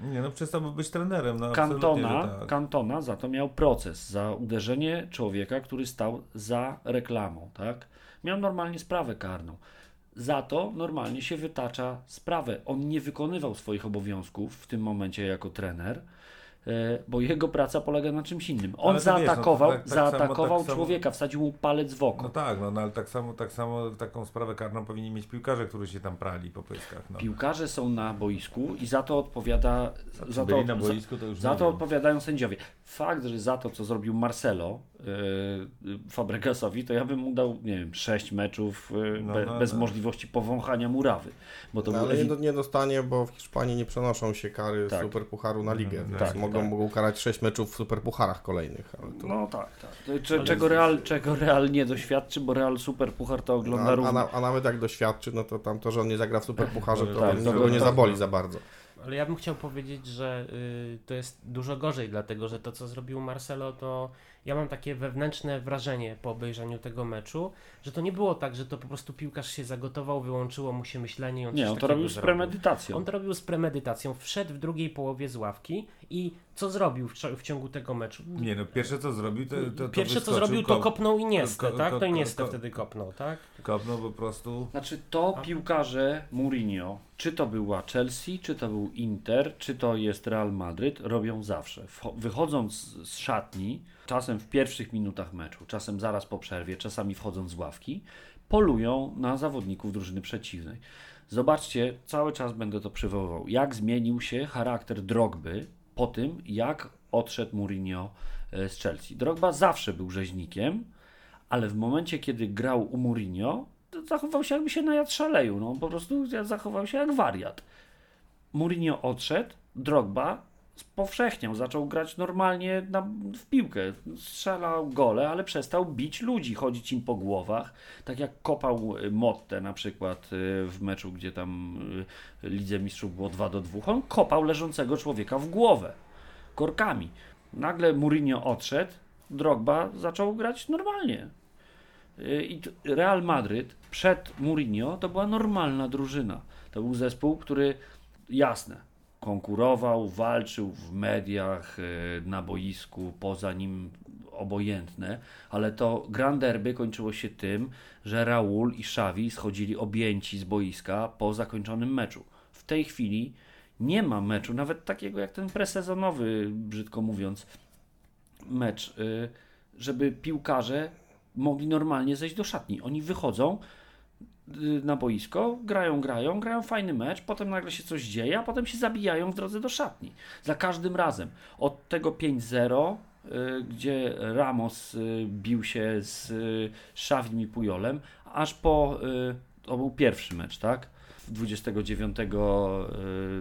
Nie, no przestałby być trenerem, no Kantona, tak. Kantona za to miał proces, za uderzenie człowieka, który stał za reklamą, tak? Miał normalnie sprawę karną. Za to normalnie się wytacza sprawę. On nie wykonywał swoich obowiązków w tym momencie jako trener, bo jego praca polega na czymś innym. On wiesz, no zaatakował, tak- tak samo- zaatakował tak samo- człowieka, wsadził mu palec w oko. No tak, no, no ale tak samo, tak samo taką sprawę karną powinni mieć piłkarze, którzy się tam prali po pyskach. No. Piłkarze są na boisku i za to odpowiada. Za to, boisku, to już Za to odpowiadają sędziowie. Fakt, że za to, co zrobił Marcelo Fabregasowi, to ja bym mu dał, nie wiem, sześć meczów yy, No, be, no, bez no. możliwości powąchania murawy. Bo to No, był ale nie, do- nie dostanie, bo w Hiszpanii nie przenoszą się kary Tak. z Superpucharu na ligę. Mhm, więc tak, mogą, tak. mogą karać 6 meczów w Superpucharach kolejnych. Ale to... No tak, tak. Cze- czego, Real, czego Real nie doświadczy, bo Real Super Puchar to ogląda No, a, a, równo. na, a nawet jak doświadczy, no to tam to, że on nie zagra w Superpucharze, to Tak, tak, to go- nie zaboli za bardzo. Ale ja bym chciał powiedzieć, że y, to jest dużo gorzej, dlatego że to, co zrobił Marcelo, to ja mam takie wewnętrzne wrażenie po obejrzeniu tego meczu, że to nie było tak, że to po prostu piłkarz się zagotował, wyłączyło mu się myślenie i on Nie, on to robił z premedytacją. On to robił z premedytacją, wszedł w drugiej połowie z ławki i co zrobił w, w ciągu tego meczu? Nie, no pierwsze co zrobił, to, to, to Pierwsze co zrobił, to kop- kopnął Iniestę, ko- tak? To Iniestę wtedy kopnął, tak? Kopnął po prostu. Znaczy to piłkarze Mourinho, czy to była Chelsea, czy to był Inter, czy to jest Real Madryt, robią zawsze. Wychodząc z szatni, czasem w pierwszych minutach meczu, czasem zaraz po przerwie, czasami wchodząc z ławki, polują na zawodników drużyny przeciwnej. Zobaczcie, cały czas będę to przywoływał, jak zmienił się charakter Drogby po tym, jak odszedł Mourinho e, z Chelsea. Drogba zawsze był rzeźnikiem, ale w momencie, kiedy grał u Mourinho, zachował się jakby się najadł szaleju, no po prostu zachował się jak wariat. Mourinho odszedł, Drogba powszechniał, zaczął grać normalnie na, w piłkę, strzelał gole, ale przestał bić ludzi, chodzić im po głowach, tak jak kopał y, Motte na przykład y, w meczu, gdzie tam y, Lidze Mistrzów było 2 do 2, on kopał leżącego człowieka w głowę, korkami. Nagle Mourinho odszedł, Drogba zaczął grać normalnie. I Real Madryt przed Mourinho to była normalna drużyna. To był zespół, który jasne, konkurował, walczył w mediach, na boisku, poza nim obojętne, ale to Grand Derby kończyło się tym, że Raul i Xavi schodzili objęci z boiska po zakończonym meczu. W tej chwili nie ma meczu, nawet takiego jak ten presezonowy, brzydko mówiąc, mecz, żeby piłkarze mogli normalnie zejść do szatni. Oni wychodzą na boisko, grają, grają, grają fajny mecz, potem nagle się coś dzieje, a potem się zabijają w drodze do szatni. Za każdym razem. Od tego 5-0, y, gdzie Ramos y, bił się z Szawim i Pujolem, aż po, to był pierwszy mecz, tak? 29,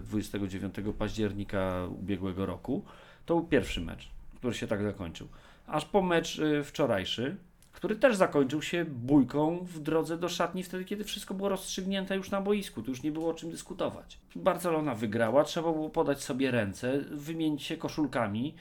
29 października ubiegłego roku. To był pierwszy mecz, który się tak zakończył. Aż po mecz wczorajszy, który też zakończył się bójką w drodze do szatni wtedy, kiedy wszystko było rozstrzygnięte już na boisku. Tu już nie było o czym dyskutować. Barcelona wygrała, trzeba było podać sobie ręce, wymienić się koszulkami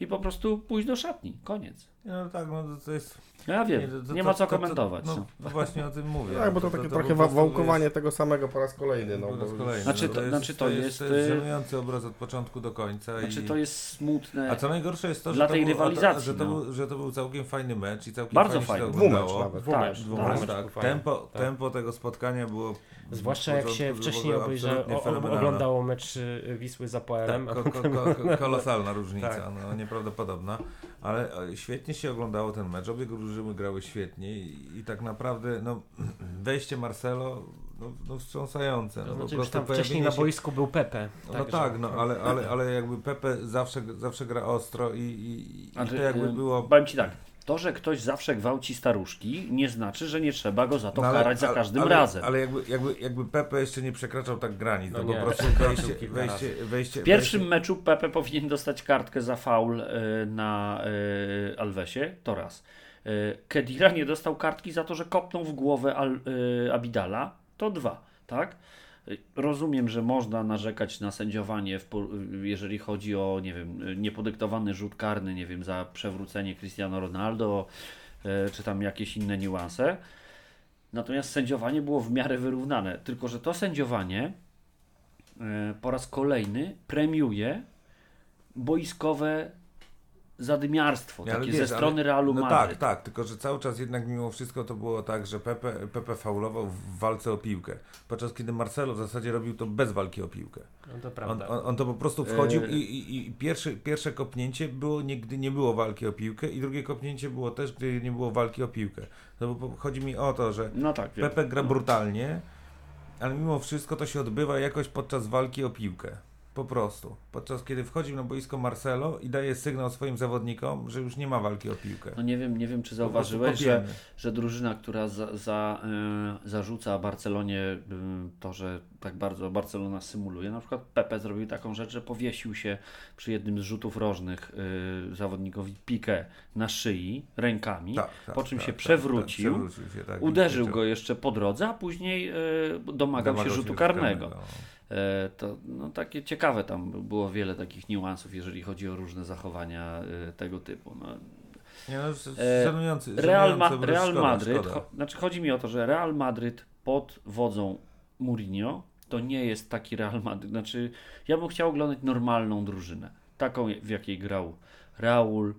i po prostu pójść do szatni. Koniec. No tak, no to jest... Ja wiem, nie, to, to, nie ma co komentować. no, no, właśnie o tym mówię. Tak, bo to, takie trochę wałkowanie jest... tego samego po raz kolejny. No, po raz kolejny. Znaczy, no, to, znaczy to, jest, to jest żenujący obraz od początku do końca. Znaczy i... to jest smutne. A co najgorsze jest to, że, dla to tej był, rywalizacji, że, to no. był, że to był całkiem fajny mecz i całkiem Bardzo fajnie fajny. Dwumecz nawet. Tak, Dwumecz, tak. tak. Tempo, tak. tempo tego spotkania było Zwłaszcza jak się wcześniej obejrza, oglądało mecz y, Wisły z APL-em. Tak, ko, ko, ko, kolosalna różnica, tak. no, nieprawdopodobna. Ale świetnie się oglądało ten mecz. Obie drużyny grały świetnie i, i tak naprawdę no, wejście Marcelo no, no wstrząsające. No, to znaczy, po tam wcześniej na boisku był Pepe. No tak, no ale, ale, ale jakby Pepe zawsze, zawsze gra ostro i, i, i to jakby było... Powiem Ci tak, to, że ktoś zawsze gwałci staruszki, nie znaczy, że nie trzeba go za to no, ale, karać za każdym ale, razem. Ale jakby, jakby, jakby Pepe jeszcze nie przekraczał tak granic, no, no po prostu wejście, wejście, wejście, W pierwszym wejście... meczu Pepe powinien dostać kartkę za faul y, na y, Alvesie, to raz. Y, Kedira nie dostał kartki za to, że kopnął w głowę Al, Abidala, to dwa, tak? Rozumiem, że można narzekać na sędziowanie, jeżeli chodzi o, nie wiem, niepodyktowany rzut karny, nie wiem, za przewrócenie Cristiano Ronaldo, e, czy tam jakieś inne niuanse. Natomiast sędziowanie było w miarę wyrównane. Tylko, że to sędziowanie e, po raz kolejny premiuje boiskowe zadymiarstwo, ja, takie wiesz, ze strony Realu no Madryt. Tak, tak, tylko że cały czas jednak mimo wszystko to było tak, że Pepe, Pepe faulował w walce o piłkę, podczas kiedy Marcelo w zasadzie robił to bez walki o piłkę. No to prawda. On, on, on to po prostu wchodził e... i, i, i pierwsze, pierwsze kopnięcie było, gdy nie było walki o piłkę i drugie kopnięcie było też, gdy nie było walki o piłkę. No bo chodzi mi o to, że no tak, Pepe gra brutalnie, ale mimo wszystko to się odbywa jakoś podczas walki o piłkę. Po prostu. Podczas kiedy wchodzi na boisko Marcelo i daje sygnał swoim zawodnikom, że już nie ma walki o piłkę. No nie wiem, nie wiem czy zauważyłeś, że, że drużyna, która za, za, y, zarzuca Barcelonie y, to, że tak bardzo Barcelona symuluje. Na przykład Pepe zrobił taką rzecz, że powiesił się przy jednym z rzutów rożnych y, zawodnikowi Piqué na szyi rękami, tak, tak, po czym tak, się tak, przewrócił, tak, przewrócił się, tak, uderzył go jeszcze po drodze, a później domagał, domagał się rzutu karnego. karnego. E, to no, takie ciekawe tam było wiele takich niuansów, jeżeli chodzi o różne zachowania e, tego typu. No, nie no, żenujący, Real, Ma Real szkoda, Madryt, szkoda. Cho znaczy chodzi mi o to, że Real Madryt pod wodzą Mourinho to nie jest taki Real Madryt. Znaczy, ja bym chciał oglądać normalną drużynę, taką w jakiej grał Raul,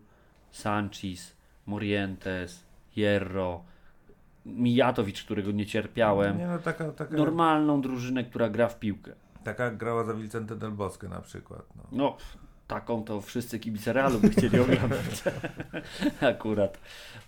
Sanchez, Morientes, Hierro, Mijatowicz, którego nie cierpiałem. Nie, no, taka, taka... Normalną drużynę, która gra w piłkę. Taka grała za Vicente del Bosque na przykład. No, no taką to wszyscy kibice Realu by chcieli oglądać. Akurat.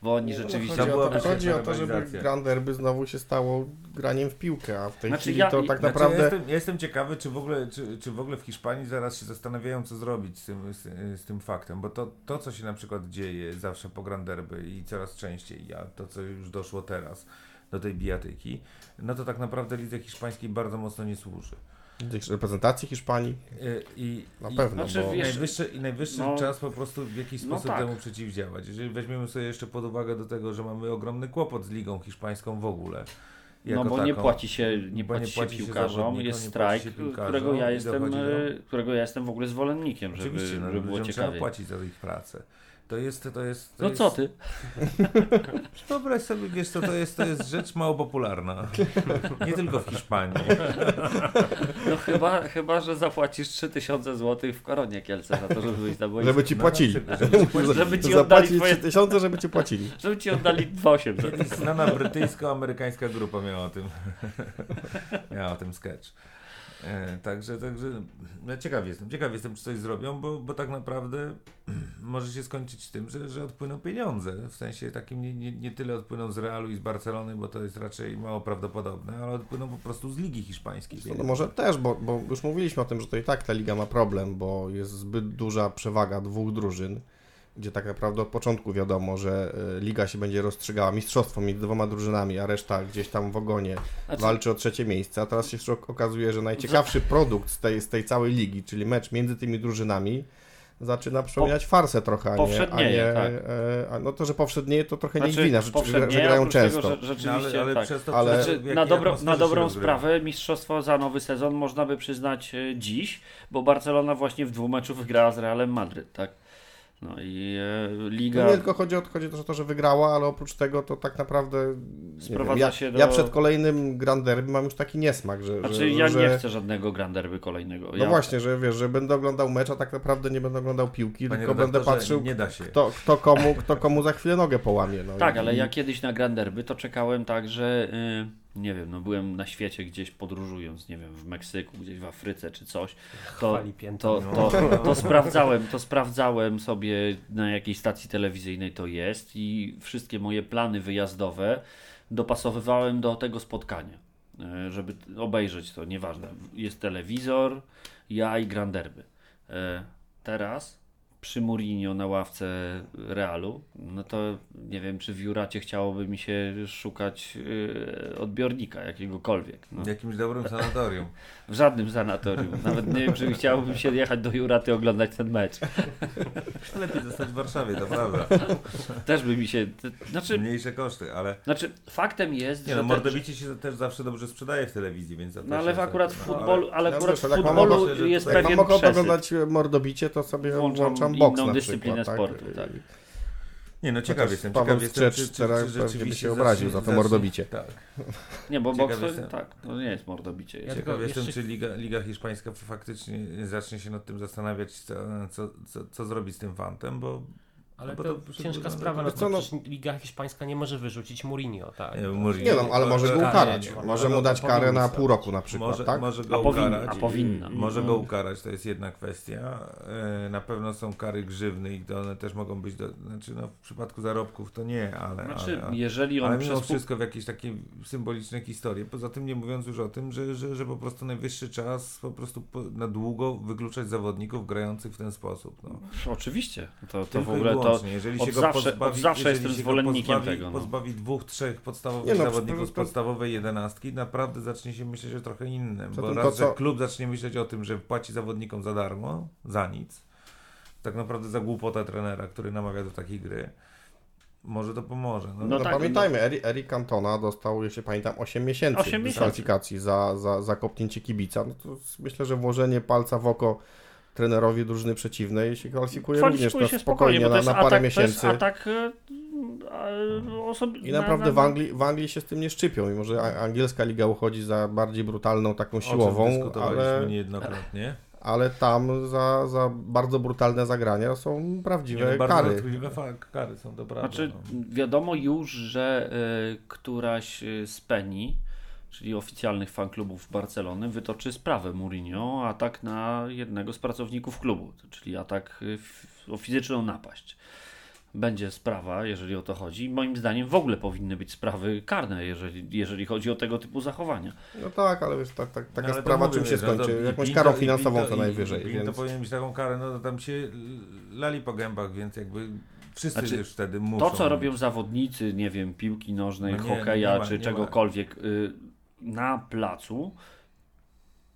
Bo oni no, rzeczywiście... Chodzi, o to, chodzi o to, żeby Grand Derby znowu się stało graniem w piłkę, a w tej znaczy, chwili ja, to tak znaczy, naprawdę... Ja jestem, ja jestem, ciekawy, czy w, ogóle, czy, czy w ogóle w Hiszpanii zaraz się zastanawiają, co zrobić z tym, z, z tym faktem, bo to, to, co się na przykład dzieje zawsze po Grand Derby i coraz częściej, a to, co już doszło teraz, do tej bijatyki, no to tak naprawdę lidze hiszpańskiej bardzo mocno nie służy. Reprezentacji Hiszpanii? Y, I, Na i, pewno, znaczy, bo... Najwyższy, I najwyższy no- czas po prostu w jakiś no sposób tak. temu przeciwdziałać. Jeżeli weźmiemy sobie jeszcze pod uwagę do tego, że mamy ogromny kłopot z ligą hiszpańską w ogóle. No bo nie taką, płaci się, nie Bo płaci, się piłkarzom, zawodnikom, jest nie strajk, płaci się piłkarzom którego ja jestem, do- e, którego ja jestem w ogóle zwolennikiem, żeby, Oczywiście, no, żeby było ludziom trzeba ciekawie. płacić za ich pracę. To jest, to jest, to No jest, co ty? Wyobraź sobie, wiesz co, to jest, to jest rzecz mało popularna. Nie tylko w Hiszpanii. No chyba, chyba że zapłacisz 3000 zł w koronie Kielce za to, żeby wyjść na boisko. Żeby ci płacili. żeby ci. Żeby oddali twoje- 3000, żeby ci płacili. Żeby ci oddali 2800. Kiedyś znana brytyjsko-amerykańska grupa miała o tym miała o tym sketch. E, także, także no, ciekaw jestem, ciekaw jestem, czy coś zrobią, bo, bo tak naprawdę może się skończyć tym, że, że odpłyną pieniądze. W sensie takim nie, nie, nie tyle odpłyną z Realu i z Barcelony, bo to jest raczej mało prawdopodobne, ale odpłyną po prostu z Ligi Hiszpańskiej. No może też, bo, bo już mówiliśmy o tym, że to i tak ta liga ma problem, bo jest zbyt duża przewaga dwóch drużyn, gdzie tak naprawdę od początku wiadomo, że e, liga się będzie rozstrzygała mistrzostwo między dwoma drużynami, a reszta gdzieś tam w ogonie Znaczy- walczy o trzecie miejsce, a teraz się okazuje, że najciekawszy produkt z tej, z tej całej ligi, czyli mecz między tymi drużynami, zaczyna przypominać farsę trochę, a nie... A nie tak. e, a no to, że powszednieje, to trochę nie Znaczy, ich wina, że, że, grają oprócz tego, często. że No, rzeczywiście, ale, ale tak. przez to, Ale- Znaczy, na, dobro, na dobrą rozgrywa. sprawę mistrzostwo za nowy sezon można by przyznać e, dziś, bo Barcelona właśnie w dwóch meczu wygrała z Realem Madryt, tak? No i e, To liga nie tylko chodzi o, chodzi też o to, że wygrała, ale oprócz tego to tak naprawdę Sprowadza wiem, ja, się do- ja przed kolejnym Grand Derby mam już taki niesmak, że, Znaczy że, ja że nie chcę żadnego Grand Derby kolejnego. no ja, właśnie, że wiesz, że będę oglądał mecz, a tak naprawdę nie będę oglądał piłki, Panie tylko będę patrzył Nie da się. kto, kto, komu, kto komu za chwilę nogę połamie. No Tak, i, ale ja kiedyś na Grand Derby to czekałem tak, że y, nie wiem, no byłem na świecie gdzieś podróżując, nie wiem, w Meksyku, gdzieś w Afryce czy coś. To, to, to, to, sprawdzałem, to sprawdzałem sobie na jakiej stacji telewizyjnej to jest i wszystkie moje plany wyjazdowe dopasowywałem do tego spotkania, y, żeby obejrzeć to, nieważne. Jest telewizor, ja i Grand Derby. Y, Teraz przy Mourinho na ławce Realu, no to nie wiem, czy w Juracie chciałoby mi się szukać yy, odbiornika jakiegokolwiek. No. W jakimś dobrym sanatorium. W żadnym sanatorium. Nawet nie wiem, czy chciałbym się jechać do Juraty oglądać ten mecz. Lepiej zostać w Warszawie, to prawda. Też by mi się... Znaczy, Mniejsze koszty, ale znaczy faktem jest, nie że... no, te- mordobicie się też zawsze dobrze sprzedaje w telewizji, więc to no ale w akurat w no, futbolu, ale akurat w jak mam futbolu że jest jak pewien mam ochotę przesyt. oglądać mordobicie, to sobie Włączam włączam boks inną na dyscyplinę przykład, sportu, tak. Nie no, ciekaw Chociaż jestem, Paweł ciekaw jestem, teraz pewnie by rzeczywiście się obraził za to mordobicie. Tak. Nie, bo boks tak, to nie jest mordobicie. Ja Ciekaw jestem, jeszcze- czy Liga, Liga Hiszpańska faktycznie zacznie się nad tym zastanawiać, co, co, co, co zrobić z tym fantem, bo Ale bo to, to- ciężka to- sprawa, no co, no- Liga Hiszpańska nie może wyrzucić Mourinho, tak. Nie, Mourinho- Nie no, ale może go ukarać. nie, Może no, mu dać karę na pół roku na przykład, może, tak? może go A powinna, ukarać. a powinna. Może No. go ukarać, to jest jedna kwestia. E, Na pewno są kary grzywny i to one też mogą być, do, znaczy no, w przypadku zarobków to nie, ale, Znaczy, ale, jeżeli ale on mimo przez pół... wszystko w jakieś takie symboliczne historie. Poza tym nie mówiąc już o tym, że, że, że po prostu najwyższy czas po prostu na długo wykluczać zawodników grających w ten sposób. No. Oczywiście, to, to w ogóle to... jeżeli od się go zawsze- pozbawi, od zawsze jeżeli jestem się go zwolennikiem pozbawi, tego, no. Pozbawi dwóch, trzech podstawowych Nie no, zawodników z podstawowej jedenastki, naprawdę zacznie się myśleć o trochę innym. Bo raz, co- że klub zacznie myśleć o tym, że płaci zawodnikom za darmo, za nic, tak naprawdę za głupotę trenera, który namawia do takiej gry, może to pomoże. No, No No, tak, pamiętajmy, Eri, Eric Cantona dostał, jeśli pamiętam, 8 miesięcy Osiem miesięcy. dyskwalifikacji za, za, za kopnięcie kibica. No to myślę, że włożenie palca w oko trenerowi drużyny przeciwnej się kwalifikuje również na się spokojnie bo to na, jest na parę atak, miesięcy. To jest atak e, e, osobi- I na- naprawdę na- w Anglii, w Anglii się z tym nie szczypią, mimo że angielska liga uchodzi za bardziej brutalną, taką siłową, dyskutowaliśmy ale, niejednokrotnie. ale tam za, za bardzo brutalne zagrania są Nie, prawdziwe no, bardzo kary. fa- kary są, to prawda. Znaczy, no. wiadomo już, że e, któraś z Penny, czyli oficjalnych fanklubów Barcelony, wytoczy sprawę Mourinho, atak na jednego z pracowników klubu, czyli atak f- o fizyczną napaść. Będzie sprawa, jeżeli o to chodzi. Moim zdaniem w ogóle powinny być sprawy karne, jeżeli, jeżeli chodzi o tego typu zachowania. No tak, ale wiesz, tak, tak, taka No, ale to sprawa mówię, czym się no to skończy? i Jakąś karą finansową i- najwyżej. I Więc... powinien mieć taką karę, no to tam się lali po gębach, więc jakby Wszyscy Znaczy, już wtedy muszą. To, co robią zawodnicy, nie wiem, piłki nożnej, No nie, hokeja nie ma- czy czegokolwiek y, na placu,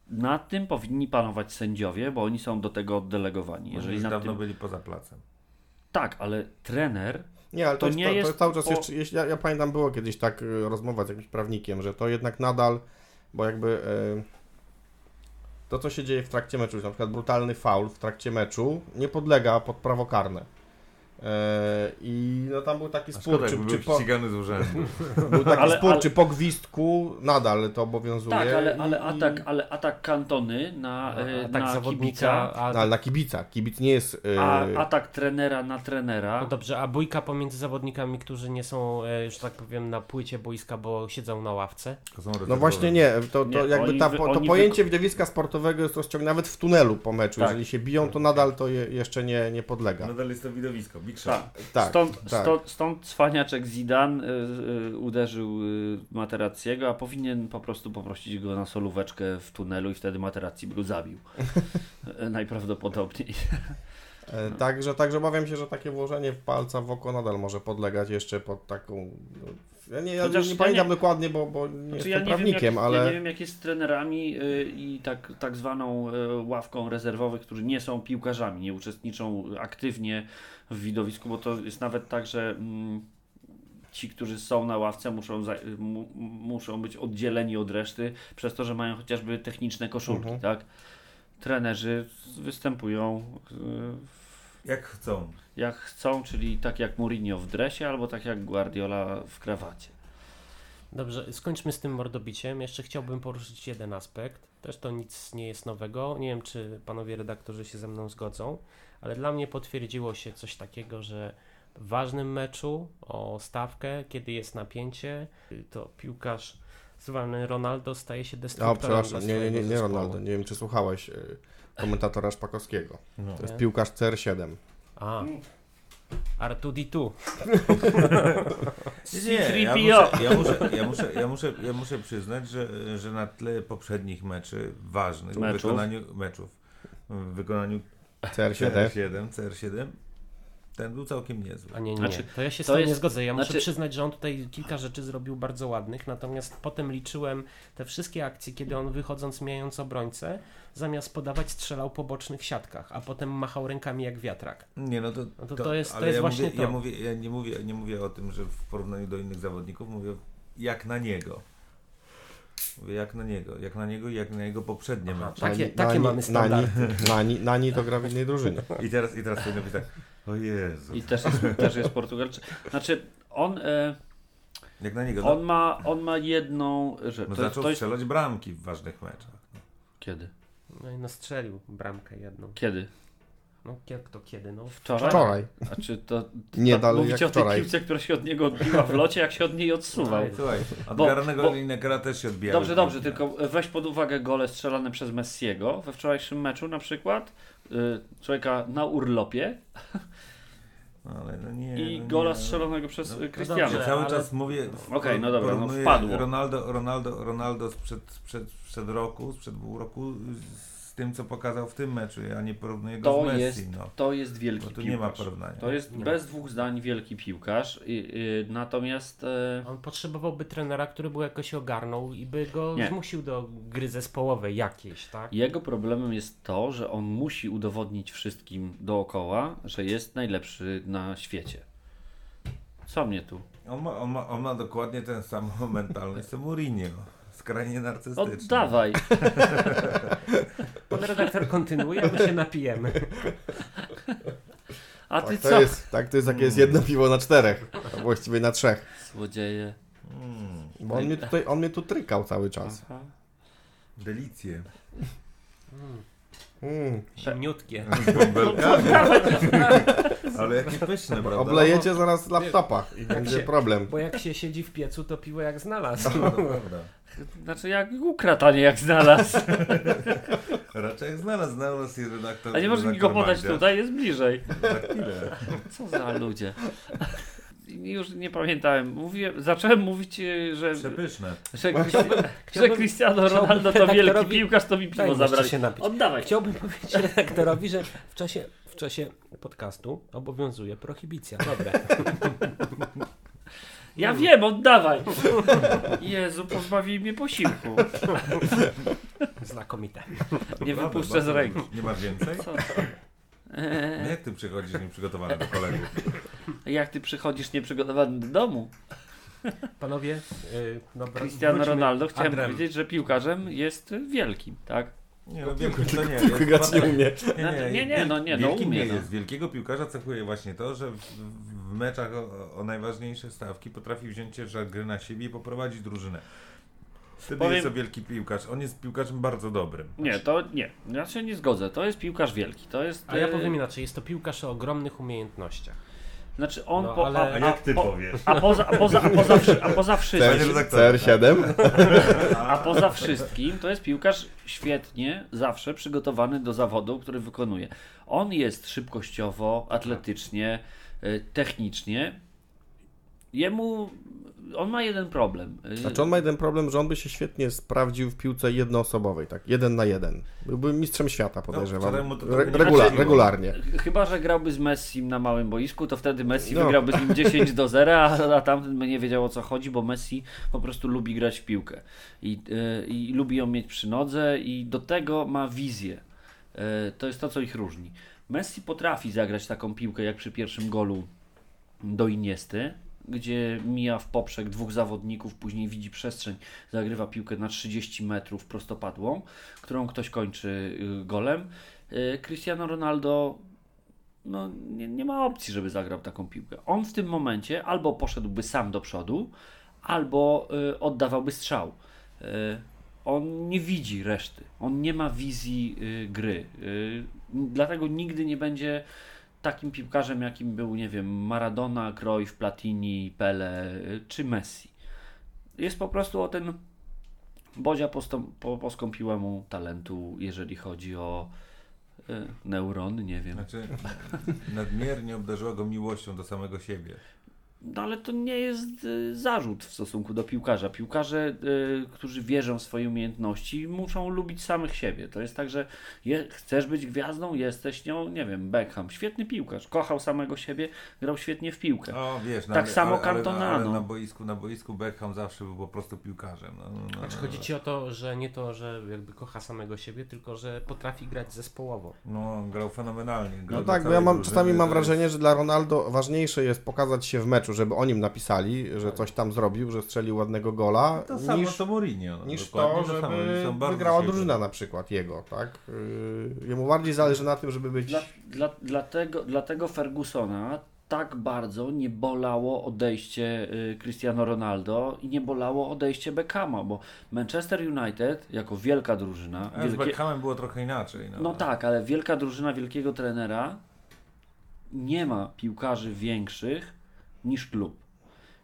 nad tym powinni panować sędziowie, bo oni są do tego oddelegowani. Oni Jeżeli już dawno tym... byli poza placem. Tak, ale trener Nie, ale to, To jest, nie to, to jest jest cały czas po- jeszcze, jeśli- ja, ja pamiętam, było kiedyś tak y, rozmowa z jakimś prawnikiem, że to jednak nadal, bo jakby y, to, co się dzieje w trakcie meczu, na przykład brutalny faul w trakcie meczu, nie podlega pod prawo karne. E, I no tam był taki A spór, szkoda, czy, czy był po, ścigany z urzędu. był taki Ale- spór, ale- czy po gwizdku nadal to obowiązuje. Tak, ale, ale, i- atak, ale atak kantony na, e, tak na kibica, a, No, ale na kibica. Kibic nie jest... y, a atak trenera na trenera. no dobrze, a bójka pomiędzy zawodnikami, którzy nie są, że tak powiem, na płycie boiska, bo siedzą na ławce. No właśnie nie, to, to Nie, jakby oni ta, wy- po, to pojęcie widowiska sportowego jest rozciągnięte nawet w tunelu po meczu. Tak. Jeżeli się biją, to nadal to je, jeszcze nie, nie podlega. Nadal jest to widowisko. Big. Tak. Tak, stąd, tak. stąd, stąd cwaniaczek Zidane y, y, uderzył y, Materazziego, a powinien po prostu poprosić go na solóweczkę w tunelu i wtedy Materazzi by go zabił. E, Najprawdopodobniej. E, Także, także obawiam się, że takie włożenie palca w oko nadal może podlegać jeszcze pod taką. no, Ja nie, ja Chociaż nie ja pamiętam nie- dokładnie, bo, bo nie Znaczy, jestem ja, nie wiem, jak, prawnikiem, ale. ja nie wiem jak jest z trenerami y, i tak, tak zwaną y, ławką rezerwowych, którzy nie są piłkarzami, nie uczestniczą aktywnie w widowisku, bo to jest nawet tak, że mm, ci, którzy są na ławce muszą, za, mu, muszą być oddzieleni od reszty przez to, że mają chociażby techniczne koszulki, Mhm. tak? Trenerzy występują y, w- Jak chcą. jak chcą, czyli tak jak Mourinho w dresie albo tak jak Guardiola w krawacie. Dobrze, skończmy z tym mordobiciem. Jeszcze chciałbym poruszyć jeden aspekt. Też to nic nie jest nowego. Nie wiem, czy panowie redaktorzy się ze mną zgodzą, ale dla mnie potwierdziło się coś takiego, że w ważnym meczu o stawkę, kiedy jest napięcie, to piłkarz zwany Ronaldo staje się O, destruktorem przepraszam, dla nie, nie, nie, nie. Ronaldo. Nie wiem, czy słuchałeś e, komentatora Szpakowskiego. No. To jest Nie? piłkarz CR7. A. R2D2. Nie, ja C3PO. muszę, ja, muszę, ja, muszę, ja, muszę, ja muszę przyznać, że, że na tle poprzednich meczy, ważnych Meczów. w wykonaniu meczów, w wykonaniu CR7. CR7, CR7, ten był całkiem niezły. A nie, nie. Znaczy, to ja się z tym jest- nie zgodzę. Ja muszę znaczy- przyznać, że on tutaj kilka rzeczy zrobił bardzo ładnych, natomiast potem liczyłem te wszystkie akcje, kiedy on wychodząc, mijając obrońcę, zamiast podawać strzelał po bocznych siatkach, a potem machał rękami jak wiatrak. Nie, no to, No to to jest- to jest ja właśnie mówię, to. Ja, mówię, ja nie, mówię, nie mówię o tym, że w porównaniu do innych zawodników, mówię jak na niego. Mówię jak na niego, jak na niego i jak na jego poprzednie Aha, mecze. Takie- Nani- takie Nani- mamy standardy. Nani, Nani, Nani to gra w innej drużynie. I teraz, i teraz powinno być tak, o Jezu, I też jest, też jest Portugalczyk. Znaczy, on, e, jak na niego. No, on, ma, on ma jedną rzecz. no To, zaczął to jest... strzelać bramki w ważnych meczach. Kiedy? No i nastrzelił bramkę jedną. Kiedy? No jak to kiedy? No Wczoraj? Wczoraj. A czy to... Nie dalej Mówicie jak o tej wczoraj. piłce, która się od niego odbiła w locie, jak się od niej odsuwał. Słuchaj, od Bo- Garnego bo- Linekera też się odbijały. Dobrze, dobrze, tylko weź pod uwagę gole strzelane przez Messiego we wczorajszym meczu na przykład. Y, człowieka na urlopie Ale no nie, i no gola nie, strzelonego przez no, dobrze. Cristiano. Ja cały ale- czas mówię. Okej, no dobra, no wpadło. Ronaldo, Ronaldo, Ronaldo sprzed, sprzed, sprzed roku, sprzed pół roku z tym, co pokazał w tym meczu. Ja nie porównuję go To z Messi. jest, no. to jest wielki Bo tu piłkarz. nie ma porównania. To jest Nie bez dwóch zdań wielki piłkarz. I, y, natomiast e, On potrzebowałby trenera, który by jakoś ogarnął i by go Nie. zmusił do gry zespołowej jakiejś, tak? jego problemem jest to, że on musi udowodnić wszystkim dookoła, że jest najlepszy na świecie. Co mnie tu? On ma, on, ma, on ma dokładnie ten sam mentalny co Mourinho. Skrajnie narcystyczny. Oddawaj! Pan redaktor kontynuuje, a my się napijemy. A ty Tak to co? jest, tak to jest jak jest jedno piwo na czterech, a właściwie na trzech. Złodzieje. Mm, Bo on mnie, tutaj, on mnie tu trykał cały czas. Aha. delicje. Mm. Zimniutkie. Z bąbelkami. Ale jakie pyszne, prawda? Oblejecie zaraz laptopa i będzie się- problem. Bo jak się siedzi w piecu, to piwo jak znalazł. No, to prawda. Znaczy jak ukradł, a nie jak znalazł. Raczej jak znalazł, znalazł i redaktor. A nie możesz mi go podać tutaj, jest bliżej. Chwilę. Co za ludzie. Już nie pamiętałem. Mówię, zacząłem mówić, e, że, Przepyszne. że, że Cristiano Ronaldo to wielki piłkarz, to mi piwo zabrali. się napić. Oddawaj. Chciałbym powiedzieć redaktorowi, że w czasie w czasie podcastu obowiązuje prohibicja. Dobre. Ja wiem, oddawaj! Jezu, pozbawij mnie posiłku. Znakomite. Nie wypuszczę z ręki. Nie masz więcej? Co to? No Eee, jak ty przychodzisz nieprzygotowany do kolegów? jak ty przychodzisz nieprzygotowany do domu? Panowie, yy, dobra, Cristiano wróćmy Ronaldo, chciałem adrem. powiedzieć, że piłkarzem jest wielkim, tak? Nie, no wielki to nie. Grać nie umie. Nie, nie, nie, no nie, no umie, nie no. jest. Wielkiego piłkarza cechuje właśnie to, że w, w meczach o, o najważniejsze stawki potrafi wziąć ciężar gry na siebie i poprowadzić drużynę. Wtedy Powiem- jest to wielki piłkarz. On jest piłkarzem bardzo dobrym. Nie, to nie. Ja się nie zgodzę. To jest piłkarz wielki. To jest. A ja e, powiem inaczej, jest to piłkarz o ogromnych umiejętnościach. Znaczy on No, po, ale- a, A jak ty po, powiesz? a poza, a poza, a poza, a poza wszystkim. Panie redaktorze. CR7? A poza wszystkim to jest piłkarz świetnie zawsze przygotowany do zawodu, który wykonuje. On jest szybkościowo, atletycznie, e, technicznie. Jemu. On ma jeden problem. E, Znaczy on ma jeden problem, że on by się świetnie sprawdził w piłce jednoosobowej, tak, jeden na jeden. Byłby mistrzem świata, podejrzewam. wczoraj mu to Re- regula- wychodziło. regularnie. Chyba, że grałby z Messi na małym boisku, to wtedy Messi No. wygrałby z nim 10 do 0, a, a tamten by nie wiedział o co chodzi, bo Messi po prostu lubi grać w piłkę i, y, i lubi ją mieć przy nodze i do tego ma wizję. Y, to jest to, co ich różni. Messi potrafi zagrać taką piłkę jak przy pierwszym golu do Iniesty, gdzie mija w poprzek dwóch zawodników, później widzi przestrzeń, zagrywa piłkę na 30 metrów prostopadłą, którą ktoś kończy y, golem. Y, Cristiano Ronaldo no, nie, nie ma opcji, żeby zagrał taką piłkę. On w tym momencie albo poszedłby sam do przodu, albo y, oddawałby strzał. On nie widzi reszty. On nie ma wizji gry. Dlatego nigdy nie będzie takim piłkarzem, jakim był, nie wiem, Maradona, Cruyff, Platini, Pele y, czy Messi. Jest po prostu o ten Bodzia po, poskąpiłemu talentu, jeżeli chodzi o y, neurony, nie wiem. Znaczy, nadmiernie obdarzyła go miłością do samego siebie. No ale to nie jest y, zarzut w stosunku do piłkarza. Piłkarze, y, którzy wierzą w swoje umiejętności, muszą lubić samych siebie. To jest tak, że je, chcesz być gwiazdą, jesteś nią, nie wiem, Beckham, świetny piłkarz, kochał samego siebie, grał świetnie w piłkę. O, wiesz, no, Tak ale- samo ale, ale, Cantona, ale no. na boisku, na boisku Beckham zawsze był po prostu piłkarzem. No, no, no, Znaczy no. chodzi ci o to, że nie to, że jakby kocha samego siebie, tylko że potrafi grać zespołowo. No, grał fenomenalnie. Grał No tak, bo ja mam, czasami mam wrażenie, że dla Ronaldo ważniejsze jest pokazać się w meczu, żeby o nim napisali, że coś tam zrobił, że strzelił ładnego gola, To samo niż, to Mourinho. no, niż to, żeby bardzo wygrała drużyna na przykład jego, tak? Yy, Jemu bardziej zależy na tym, żeby być... Dla, dla, dlatego, dlatego Fergusona tak bardzo nie bolało odejście y, Cristiano Ronaldo i nie bolało odejście Beckhama, bo Manchester United jako wielka drużyna, A z wielkie, Beckhamem było trochę inaczej. No, No tak, ale wielka drużyna wielkiego trenera nie ma piłkarzy większych niż klub.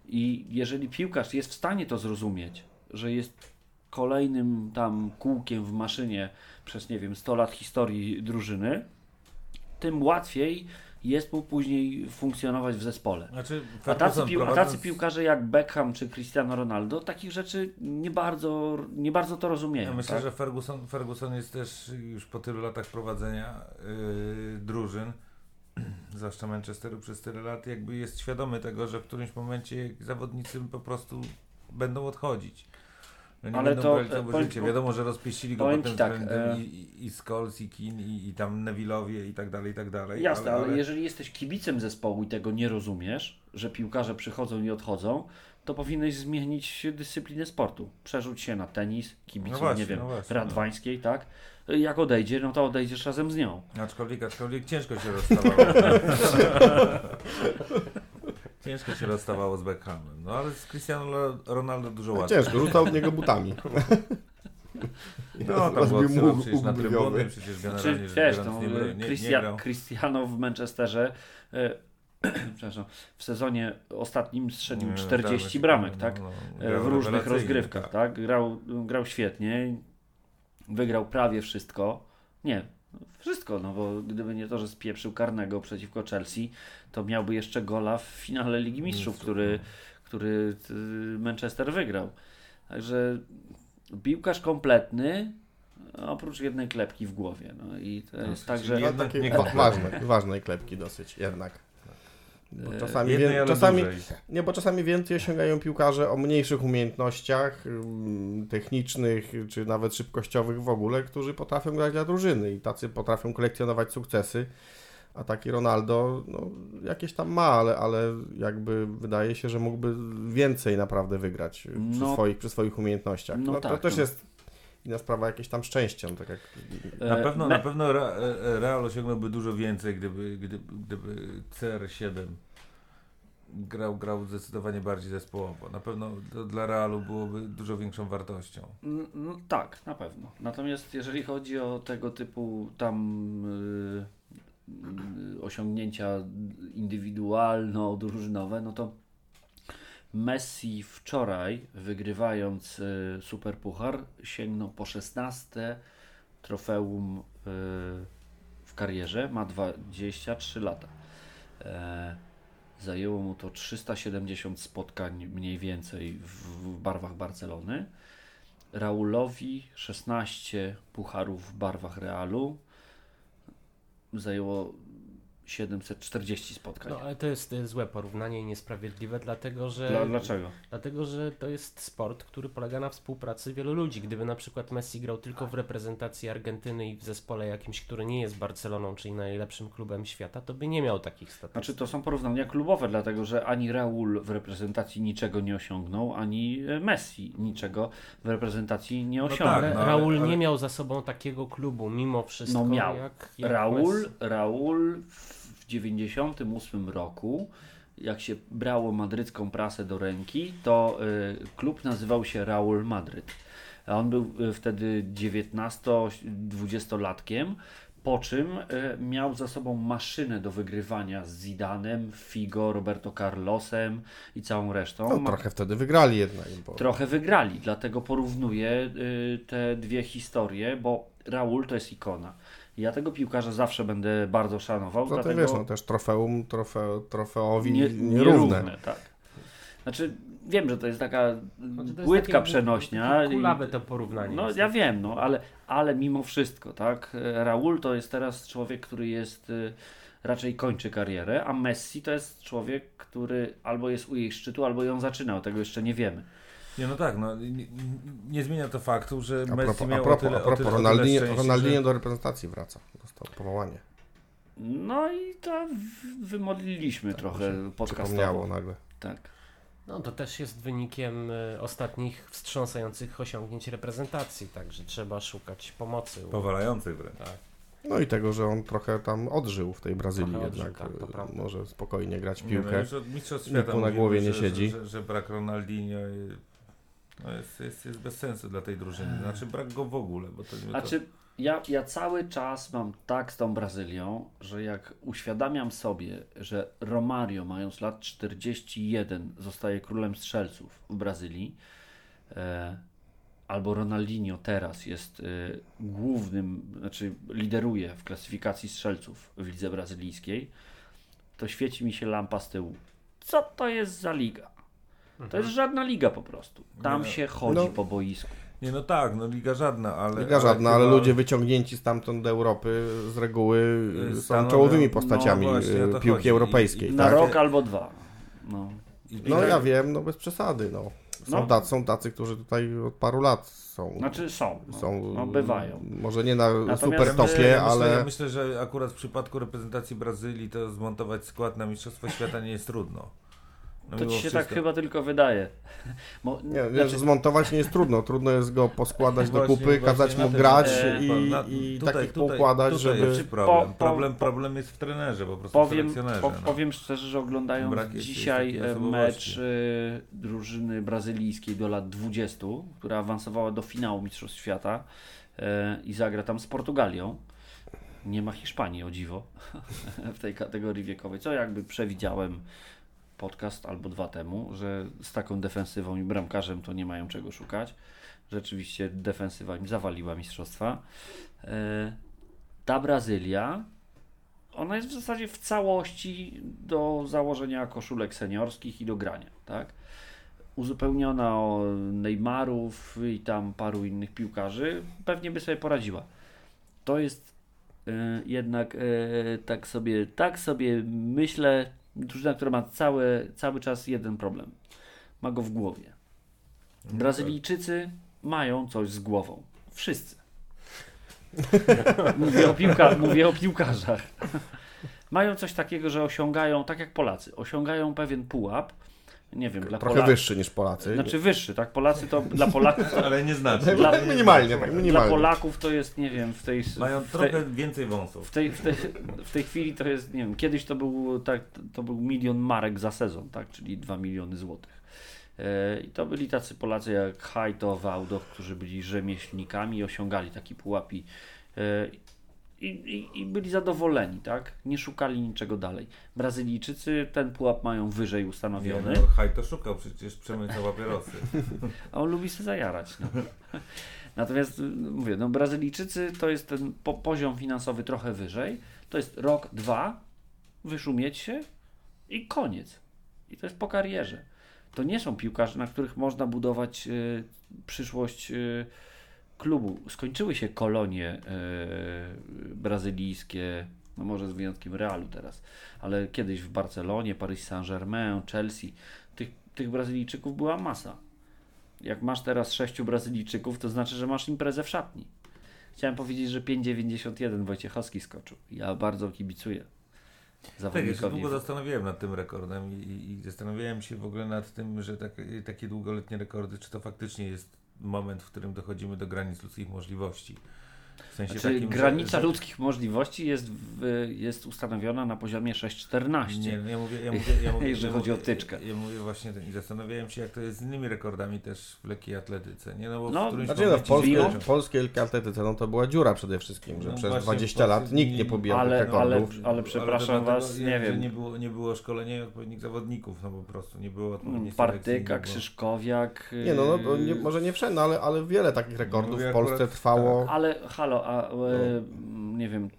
I jeżeli piłkarz jest w stanie to zrozumieć, że jest kolejnym tam kółkiem w maszynie przez, nie wiem, 100 lat historii drużyny, tym łatwiej jest mu później funkcjonować w zespole. Znaczy, A tacy, Ferguson pił, a tacy piłkarze jak Beckham czy Cristiano Ronaldo takich rzeczy nie bardzo, nie bardzo to rozumieją. Ja myślę, tak? że Ferguson, Ferguson jest też już po tylu latach prowadzenia yy, drużyn, zwłaszcza Manchesteru przez tyle lat, jakby jest świadomy tego, że w którymś momencie zawodnicy po prostu będą odchodzić. No nie Ale będą to, brać e, całe powiem- życie. Wiadomo, że rozpieścili go ci tak, e, i, i, i Scholes, i Keane, i, i tam Neville'owie i tak dalej, i tak dalej. Jasne, ale, jeżeli jesteś kibicem zespołu i tego nie rozumiesz, że piłkarze przychodzą i odchodzą, to powinieneś zmienić dyscyplinę sportu. Przerzuć się na tenis, kibiców, No właśnie, nie wiem, no właśnie, radwańskiej, tak? Jak odejdzie, no to odejdziesz razem z nią. Aczkolwiek, aczkolwiek ciężko się rozstawało. ciężko się rozstawało z Beckhamem. No ale z Cristiano Ronaldo dużo łatwiej. Ciężko, rzucał od niego butami. No, tam Rozbił było mu przecież na trybuny, przecież Czy generalnie rzecz wiesz, no, nie, nie, grał. Cristiano w Manchesterze e, przepraszam, w sezonie ostatnim strzelił Nie, 40 tak, bramek, no, tak? no, E, w różnych rozgrywkach, tak? Grał, grał świetnie, wygrał prawie wszystko. Nie, wszystko, no bo gdyby nie to, że spieprzył karnego przeciwko Chelsea, to miałby jeszcze gola w finale Ligi Mistrzów, Mistrzów, który, który y, Manchester wygrał. Także piłkarz kompletny, Oprócz jednej klepki w głowie. No i to No, jest czyli tak, że No, Jednak ważnej, ważnej klepki dosyć jednak. Bo E, czasami, wie, czasami, nie, bo czasami więcej osiągają piłkarze o mniejszych umiejętnościach ym, technicznych, czy nawet szybkościowych w ogóle, którzy potrafią grać dla drużyny i tacy potrafią kolekcjonować sukcesy. A taki Ronaldo, no, jakieś tam ma, ale, ale jakby wydaje się, że mógłby więcej naprawdę wygrać przy, No. swoich, przy swoich umiejętnościach. No No, to tak, też no. jest inna sprawa jakieś tam szczęściem, tak jak Na e, pewno, na pewno e, Real osiągnąłby dużo więcej, gdyby, gdyby, gdyby CR7 grał, grał zdecydowanie bardziej zespołowo. Na pewno to dla Realu byłoby dużo większą wartością. No, no, tak, na pewno. Natomiast jeżeli chodzi o tego typu tam y, y, osiągnięcia indywidualno-drużynowe, no to Messi wczoraj, wygrywając y, Superpuchar, sięgnął po 16 trofeum y, w karierze, ma 23 lata. E, zajęło mu to 370 spotkań mniej więcej w barwach Barcelony. Raulowi 16 pucharów w barwach Realu. Zajęło 740 spotkań. No ale to jest złe porównanie i niesprawiedliwe, dlatego że. Dla, dlaczego? Dlatego, że to jest sport, który polega na współpracy wielu ludzi. Gdyby na przykład Messi grał tylko w reprezentacji Argentyny i w zespole jakimś, który nie jest Barceloną, czyli najlepszym klubem świata, to by nie miał takich statystyk. Znaczy to są porównania klubowe, dlatego że ani Raul w reprezentacji niczego nie osiągnął, ani e, Messi niczego w reprezentacji nie osiągnął. tak, ale no, ale- Raul ale- nie miał za sobą takiego klubu, mimo wszystko. No miał. Jak, jak Raul, Messi. Raul w 98 roku, jak się brało madrycką prasę do ręki, to y, klub nazywał się Raul Madryt. On był y, wtedy 19-20-latkiem, po czym y, miał za sobą maszynę do wygrywania z Zidanem, Figo, Roberto Carlosem i całą resztą. no, trochę wtedy wygrali jednak. Bo... Trochę wygrali, dlatego porównuję y, te dwie historie, bo Raul to jest ikona. Ja tego piłkarza zawsze będę bardzo szanował, Zatem dlatego wiesz, no też trofeum, trofe, trofeowi nie, nierówne. nierówne. Tak. Znaczy, wiem, że to jest taka Znaczy, to płytka przenośnia. Kulawe to porównanie. No ja wiem, no ale, ale mimo wszystko, tak? Raul to jest teraz człowiek, który jest y, raczej kończy karierę, a Messi to jest człowiek, który albo jest u jej szczytu, albo ją zaczynał, tego jeszcze nie wiemy. Nie, no tak, no, nie, nie zmienia to faktu, że A Messi propos, miał a propos, o tyle, a propos o tyle, Ronaldinho, szczęście, Ronaldinho że- do reprezentacji wraca. Dostał powołanie. No i to wymodliliśmy trochę podcastowo. Przypomniało nagle. Tak. No to też jest wynikiem y, ostatnich wstrząsających osiągnięć reprezentacji, także trzeba szukać pomocy. u- Powalający wręcz. No i tego, że on trochę tam odżył w tej Brazylii Trochę odżył, jednak. tak, to y, może spokojnie grać w Nie, no, piłkę. na głowie że, nie że- siedzi. Że, że, brak Ronaldinho no jest, jest, jest bez sensu dla tej drużyny. Znaczy brak go w ogóle, bo to nie Znaczy, ja, ja cały czas mam tak z tą Brazylią, że jak uświadamiam sobie, że Romario mając lat 41 zostaje królem strzelców w Brazylii, e, albo Ronaldinho teraz jest e, głównym, znaczy lideruje w klasyfikacji strzelców w lidze brazylijskiej, to świeci mi się lampa z tyłu. Co to jest za liga? To jest żadna liga po prostu. Tam Nie. się chodzi No. po boisku. Nie, no tak, no liga żadna, ale... Liga żadna, ale chyba- ludzie wyciągnięci stamtąd do Europy z reguły y, są Stanowią- czołowymi no postaciami właśnie, o y, to piłki chodzi. europejskiej. I- Na tak? rok albo dwa. No. No i- ja wiem, no bez przesady. No. Są, No. tacy, są tacy, którzy tutaj od paru lat są. Znaczy są. No, są no bywają. Może nie na Natomiast super myślę, topie, ja myślę, ale Ja myślę, że akurat w przypadku reprezentacji Brazylii to zmontować skład na Mistrzostwa Świata nie jest trudno. No To ci się wszystko. tak chyba tylko wydaje. Mo, nie, nie, znaczy, zmontować nie jest trudno. Trudno jest go poskładać do Właśnie- kupy, właśnie kazać mu tym- grać e, i, na- i tutaj- tak ich tutaj- poukładać, tutaj żeby... jest problem. Po- po- problem. Problem jest w trenerze, po prostu powiem, selekcjonerze. po, no. powiem szczerze, że oglądając dzisiaj e, mecz e, drużyny brazylijskiej do lat 20, która awansowała do finału Mistrzostw Świata e, i zagra tam z Portugalią. Nie ma Hiszpanii, o dziwo, w tej kategorii wiekowej, co jakby przewidziałem podcast albo dwa temu, że z taką defensywą i bramkarzem to nie mają czego szukać. Rzeczywiście defensywa im zawaliła mistrzostwa. E, Ta Brazylia, ona jest w zasadzie w całości do założenia koszulek seniorskich i do grania, tak? uzupełniona o Neymarów i tam paru innych piłkarzy, pewnie by sobie poradziła. To jest e, jednak e, tak sobie, tak sobie myślę, drużyna, która ma cały, cały czas jeden problem. Ma go w głowie. Brazylijczycy mają coś z głową. Wszyscy. mówię, o piłka, mówię o piłkarzach. mają coś takiego, że osiągają, tak jak Polacy, osiągają pewien pułap. Nie wiem, dla Trochę Polaków. wyższy niż Polacy. Znaczy wyższy, tak? Polacy to dla Polaków. To, Ale nie znaczy. Dla- tak minimalnie, tak dla minimalnie. Polaków to jest, nie wiem, w tej. Mają w tej, trochę więcej wąsów. w tej, w, tej, w tej chwili to jest, nie wiem, kiedyś to był, tak, to był milion marek za sezon, tak, czyli 2 miliony złotych. E, I to byli tacy Polacy jak Hajto, Wałdoch, którzy byli rzemieślnikami i osiągali taki pułap i, e, i, i, i byli zadowoleni, tak? Nie szukali niczego dalej. Brazylijczycy ten pułap mają wyżej Nie, ustanowiony, no, Haj to szukał przecież przemycał papierosy. a on lubi się zajarać. No. Natomiast mówię, no Brazylijczycy to jest ten po, poziom finansowy trochę wyżej. To jest rok, dwa, wyszumieć się i koniec. I to jest po karierze. To nie są piłkarze, na których można budować y, przyszłość y, klubu. Skończyły się kolonie y, brazylijskie, no może z wyjątkiem Realu teraz, ale kiedyś w Barcelonie, Paris Saint-Germain, Chelsea, tych, tych Brazylijczyków była masa. Jak masz teraz sześciu Brazylijczyków, to znaczy, że masz imprezę w szatni. Chciałem powiedzieć, że 5,91 Wojciechowski skoczył. Ja bardzo kibicuję Tak, ja się długo zastanawiałem nad tym rekordem i, i, i zastanawiałem się w ogóle nad tym, że tak, takie długoletnie rekordy, czy to faktycznie jest moment, w którym dochodzimy do granic ludzkich możliwości. W sensie Znaczy, takim, granica że, ludzkich możliwości jest, w, jest ustanowiona na poziomie 6,14. Nie, no ja mówię, ja mówię, ja mówię Jeżeli chodzi o tyczkę. Ja mówię właśnie zastanawiałem się, jak to jest z innymi rekordami też w lekkiej atletyce. Nie, no bo No, w którymś Znaczy no, w polskiej, w polskiej lekkiej atletyce no to była dziura przede wszystkim, że No przez właśnie, 20 w lat nikt nie nie- pobijał ale- tych ale- rekordów. ale przepraszam tego, was, nie wiem. Nie było, nie było szkolenia i odpowiednich zawodników, no po prostu nie było odpowiedniej selekcji, Partyka, nie było- Krzyżkowiak. Nie no, no to nie, yy, może nie wszędzie, ale, ale wiele takich rekordów w Polsce trwało. Ale halo, a e, nie wiem,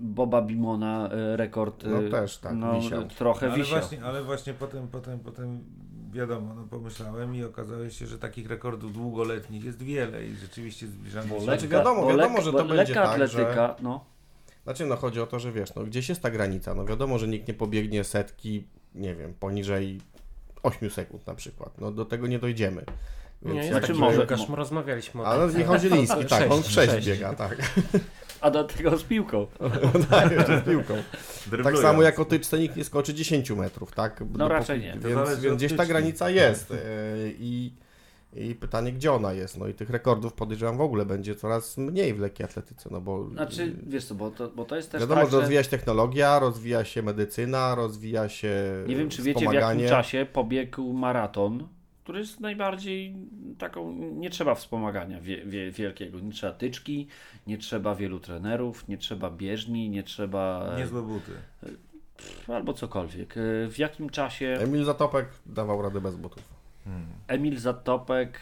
Boba Bimona e, rekord. No e, też tak, no, wisiał. trochę ale wisiał. właśnie, ale właśnie potem, potem, potem wiadomo, no pomyślałem i okazało się, że takich rekordów długoletnich jest wiele i rzeczywiście zbliżamy się. Znaczy wiadomo, wiadomo, że to będzie lekka tak, że- atletyka, no. Znaczy no chodzi o to, że wiesz, no gdzieś jest ta granica. No wiadomo, że nikt nie pobiegnie setki, nie wiem, poniżej 8 sekund na przykład. No do tego nie dojdziemy. Więc Nie, Znaczy taki może- piłkarz, mo- rozmawialiśmy o Ale tym. Michał Zieliński, tak, on Sześć, 6 sześć. biega, tak. A do tego z piłką. tak, z piłką. Tak samo jak o tyczce nikt nie skoczy 10 metrów, tak? No raczej nie. Więc, więc gdzieś ta granica jest. e, I, I pytanie, gdzie ona jest? No i tych rekordów podejrzewam w ogóle będzie coraz mniej w lekkiej atletyce, no bo Znaczy, wiesz co, bo to, bo to jest też wiadomo, tak, że rozwija się technologia, rozwija się medycyna, rozwija się nie wiem, czy wiecie w jakim czasie pobiegł maraton, który jest najbardziej taką, nie trzeba wspomagania wie, wie, wielkiego, nie trzeba tyczki, nie trzeba wielu trenerów, nie trzeba bieżni, nie trzeba Niezłe buty. albo cokolwiek. E, W jakim czasie Emil Zatopek dawał radę bez butów. Hmm. Emil Zatopek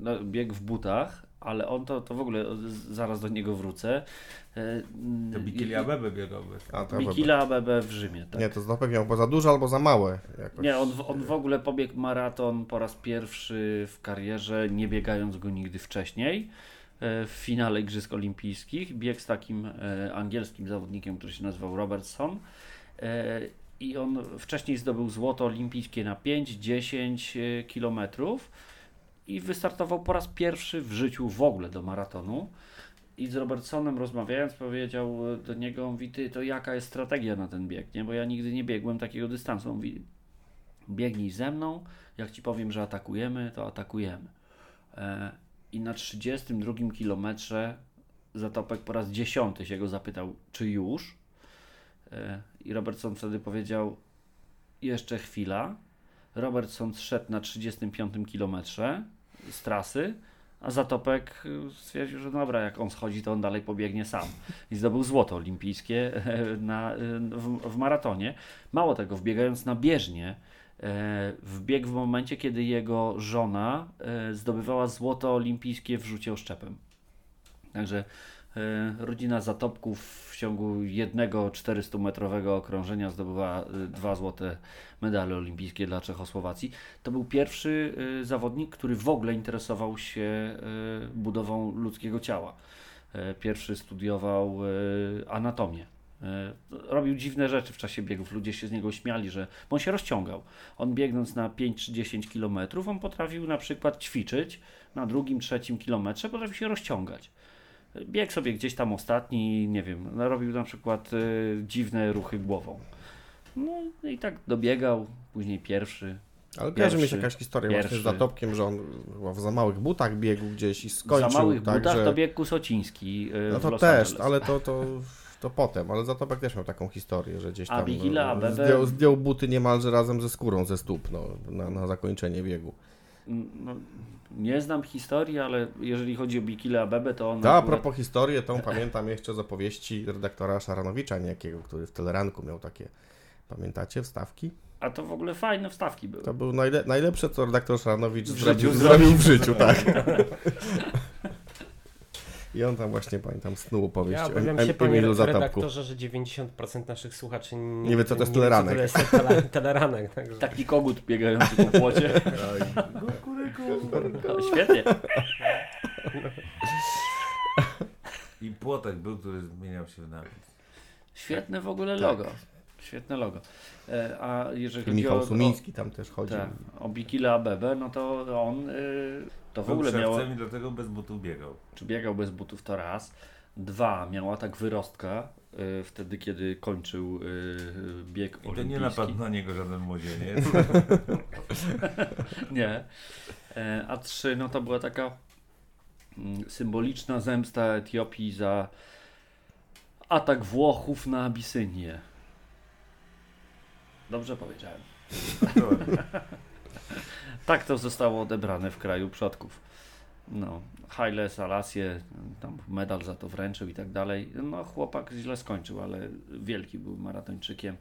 no, biegł w butach, ale on to, to w ogóle zaraz do niego wrócę. Y, To Bikili Abebe biegał Bikila ABB w Rzymie, tak. Nie, to Zatopek miał albo za duże, albo za małe. Jakoś. Nie, on, w- on w ogóle pobiegł maraton po raz pierwszy w karierze, nie biegając go nigdy wcześniej. e, W finale Igrzysk Olimpijskich biegł z takim e, angielskim zawodnikiem, który się nazywał Robertson. E, I on wcześniej zdobył złoto olimpijskie na 5-10 e, kilometrów i wystartował po raz pierwszy w życiu w ogóle do maratonu. I z Robertsonem rozmawiając, powiedział e, do niego, mówi, ty, to jaka jest strategia na ten bieg, nie? Bo ja nigdy nie biegłem takiego dystansu. On mówi, biegnij ze mną, jak ci powiem, że atakujemy, to atakujemy. E, I na 32 kilometrze Zatopek po raz dziesiąty się go zapytał, czy już? E, I Robertson wtedy powiedział, jeszcze chwila. Robertson zszedł na 35 kilometrze z trasy, a Zatopek stwierdził, że dobra, jak on schodzi, to on dalej pobiegnie sam. I zdobył złoto olimpijskie e, na, y, w, w maratonie. Mało tego, wbiegając na bieżnię, e, wbiegł w momencie, kiedy jego żona e, zdobywała złoto olimpijskie w rzucie oszczepem. Także E, Rodzina Zatopków w ciągu jednego 400-metrowego okrążenia zdobyła e, dwa złote medale olimpijskie dla Czechosłowacji. To był pierwszy e, zawodnik, który w ogóle interesował się e, budową ludzkiego ciała. E, Pierwszy studiował e, anatomię. E, Robił dziwne rzeczy w czasie biegów. Ludzie się z niego śmiali, że on się rozciągał. On biegnąc na 5 czy 10 kilometrów, on potrafił na przykład ćwiczyć na drugim, trzecim kilometrze, potrafił się rozciągać. Biegł sobie gdzieś tam ostatni, nie wiem, robił na przykład e, dziwne ruchy głową. No i tak dobiegał, później pierwszy. Ale kojarzy mi się jakaś historia Pierwszy. właśnie z Zatopkiem, że on w za małych butach biegł gdzieś i skończył Za małych tak, butach że... dobiegł Kusociński e, No to też, ale to, to, to potem, ale Zatopek też miał taką historię, że gdzieś tam Bigila, no, zdjął, zdjął buty niemalże razem ze skórą ze stóp no, na, na zakończenie biegu. No, nie znam historii, ale jeżeli chodzi o Bikile Abebe, to on To a akurat- propos historii, tą pamiętam jeszcze z opowieści redaktora Szaranowicza niejakiego, który w Teleranku miał takie, pamiętacie, wstawki? A to w ogóle fajne wstawki były. To był najle najlepsze, co redaktor Szaranowicz W zrobił, życiu zrobił w życiu, tak. I on tam właśnie, pamiętam, snuł opowieść Ja o Em- się, panie Emilu redaktorze, że 90% naszych słuchaczy nie, Nie wie, co to jest nie wie, teleranek. to jest tele, teleranek. Także. Taki kogut biegający po płocie. No, świetnie. I płotek był, który zmieniał się w napis. Świetne w ogóle Tak. Świetne logo. E, a jeżeli I chodzi Michał o, Sumiński tam też chodził. tak, o Bikile Abebe, no to on y, to w Był ogóle miał, i dlatego bez butów biegał. czy biegał bez butów to raz. Dwa, miał atak wyrostka y, wtedy, kiedy kończył y, bieg I to olimpijski. nie napadł na niego żaden młodzieniec. Nie. E, A trzy, no to była taka mm, symboliczna zemsta Etiopii za atak Włochów na Abisynię. Dobrze powiedziałem. Tak to zostało odebrane w kraju przodków. No, Haile Selassie tam medal za to wręczył i tak dalej. No, chłopak źle skończył, ale wielki był maratończykiem.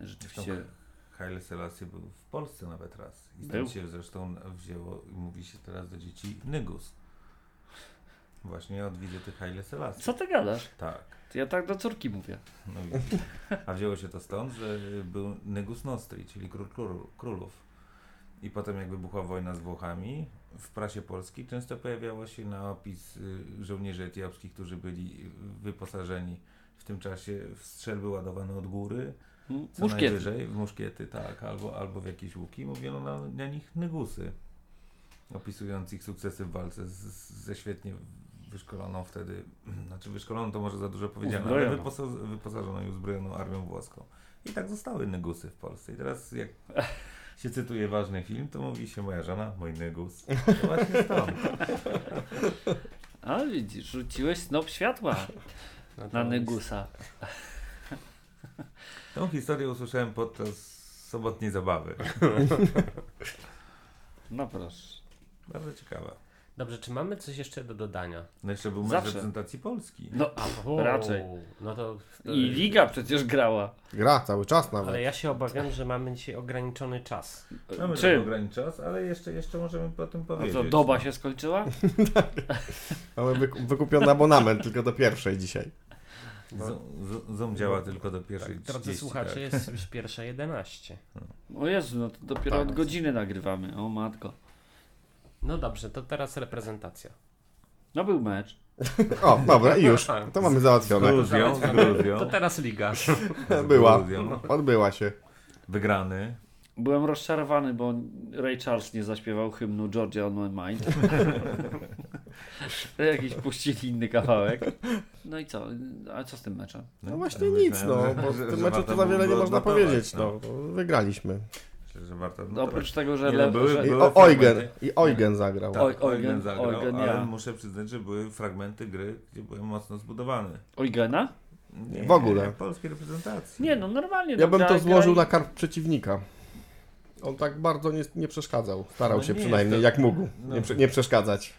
Rzeczywiście. Haile Selassie był w Polsce nawet raz. I Był. stąd się zresztą wzięło, i mówi się teraz do dzieci, Nygus. Właśnie od wizyty Haile Selassie. Co ty gadasz? Tak. Ja tak do córki mówię. No. A wzięło się to stąd, że był Nygus Nostri, czyli król, król królów. I potem jak wybuchła wojna z Włochami, w prasie polskiej często pojawiało się napis y, żołnierzy etiopskich, którzy byli wyposażeni w tym czasie w strzelby ładowane od góry, co Muszkiety. najwyżej, w muszkiety, tak, albo, albo w jakieś łuki. Mówiono na, na nich Nygusy, opisując ich sukcesy w walce z, z, ze świetnie wyszkoloną wtedy, znaczy wyszkoloną to może za dużo powiedziane, ale wyposa wyposażoną i uzbrojoną armią włoską. I tak zostały Nygusy w Polsce. I teraz jak się cytuje ważny film, to mówi się moja żona, mój Nygus. To właśnie stąd. A widzisz, rzuciłeś snop światła No na Negusa. Tą historię usłyszałem podczas sobotniej zabawy. No proszę. Bardzo ciekawa. Dobrze, czy mamy coś jeszcze do dodania? No jeszcze był mecz Zawsze. reprezentacji Polski. No, O, raczej. No to, to, I Liga przecież grała. Gra cały czas nawet. Ale ja się obawiam, że mamy dzisiaj ograniczony czas. Mamy Czym? ograniczony czas, ale jeszcze, jeszcze możemy po tym A powiedzieć. co, doba no. się skończyła? Mamy wyku- wykupiony abonament tylko do pierwszej dzisiaj. Zoom, Zoom- Zoom działa tylko do pierwszej Tak, drodzy 30, słuchacze, tak. jest już pierwsza 11. O Jezu, no to dopiero Tak. od godziny nagrywamy. O matko. No dobrze, to teraz reprezentacja. No był mecz. O, dobra, i już. To mamy Z załatwione. Gruzją, z Gruzją. To teraz liga. z Była. Odbyła się. Wygrany. Byłem rozczarowany, bo Ray Charles nie zaśpiewał hymnu Georgia on my mind. Jakiś puścili inny kawałek. No i co? A co z tym meczem? No właśnie myślałem, nic, no, bo w tym meczu to za wiele nie można powiedzieć. No. Wygraliśmy. Myślę, że warto No, odnotować. oprócz tego, że Nie, no, były- że... I były o, Eugen, fragmenty. i Eugen zagrał. Tak, Eugen Eugen, zagrał, Eugen, ale ja. muszę przyznać, że były fragmenty gry, gdzie byłem mocno zbudowany. Eugena? Nie, W ogóle. Polskiej reprezentacji. Nie no, normalnie. Ja no, bym to złożył na karp przeciwnika. On tak bardzo nie, nie przeszkadzał. Starał No się nie, przynajmniej, to- jak mógł. no. Nie, nie przeszkadzać.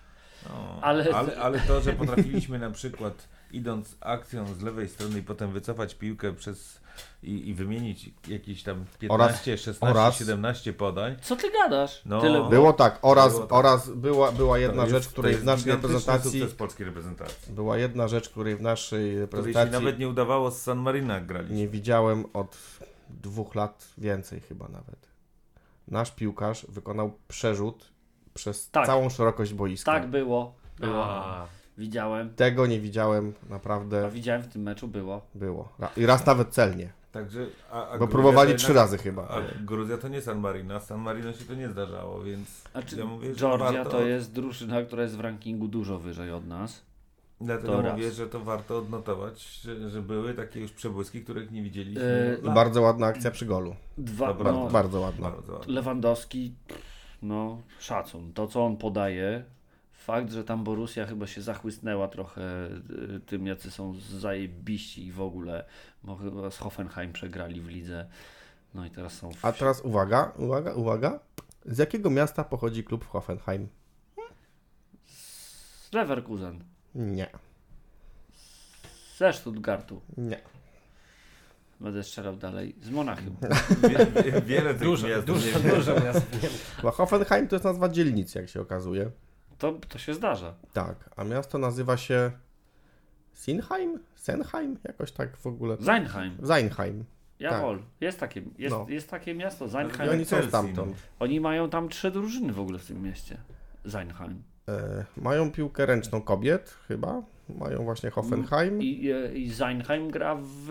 No, ale... Ale, ale to, że potrafiliśmy na przykład idąc akcją z lewej strony i potem wycofać piłkę przez i, i wymienić jakieś tam 15, 16, oraz- 17 podań. Co ty gadasz? No. Tyle Było tak, oraz, Było tak. oraz była, była jedna To rzecz, jest- której w jest naszej reprezentacji polskiej reprezentacji. była jedna rzecz, której w naszej Której się reprezentacji nawet nie udawało z San Marino jak graliśmy. nie widziałem od dwóch lat więcej chyba nawet. Nasz piłkarz wykonał przerzut przez Tak. całą szerokość boiska. Tak było. Było. A, Widziałem. Tego nie widziałem, A naprawdę widziałem w tym meczu było. było. I raz nawet celnie, Także, a, a bo próbowali trzy razy chyba. A Gruzja to nie San Marino, a San Marino się to nie zdarzało, więc Znaczy, ja mówię, że Georgia warto, to jest drużyna, która jest w rankingu dużo wyżej od nas. Dlatego to raz. mówię, że to warto odnotować, że, że były takie już przebłyski, których nie widzieliśmy. Yy, bardzo ładna akcja przy golu. Dwa, Dobra, no, Bardzo, bardzo ładna. Bardzo ładnie. Lewandowski, no szacun. To, co on podaje, fakt, że tam Borussia chyba się zachłysnęła trochę y, tym, jacy są zajebiści i w ogóle, bo chyba z Hoffenheim przegrali w lidze. No i teraz są w... A teraz uwaga, uwaga, uwaga. Z jakiego miasta pochodzi klub Hoffenheim? z Leverkusen, Nie, ze Stuttgartu. nie. Będę strzelał dalej. Z Monachium. Wie, wie, wiele tych dużo, miast dużo, dużo miast. Bo Hoffenheim to jest nazwa dzielnicy, jak się okazuje. To, to się zdarza. Tak, a miasto nazywa się Sinheim? Senheim? Jakoś tak w ogóle. Seinheim. Seinheim. Jawohl. Jest, takie, jest, No. jest takie miasto, I Seinheim. oni są stamtąd. Oni mają tam trzy drużyny w ogóle w tym mieście. Seinheim. E, mają piłkę ręczną kobiet, chyba. Mają właśnie Hoffenheim. I, e, I Seinheim gra w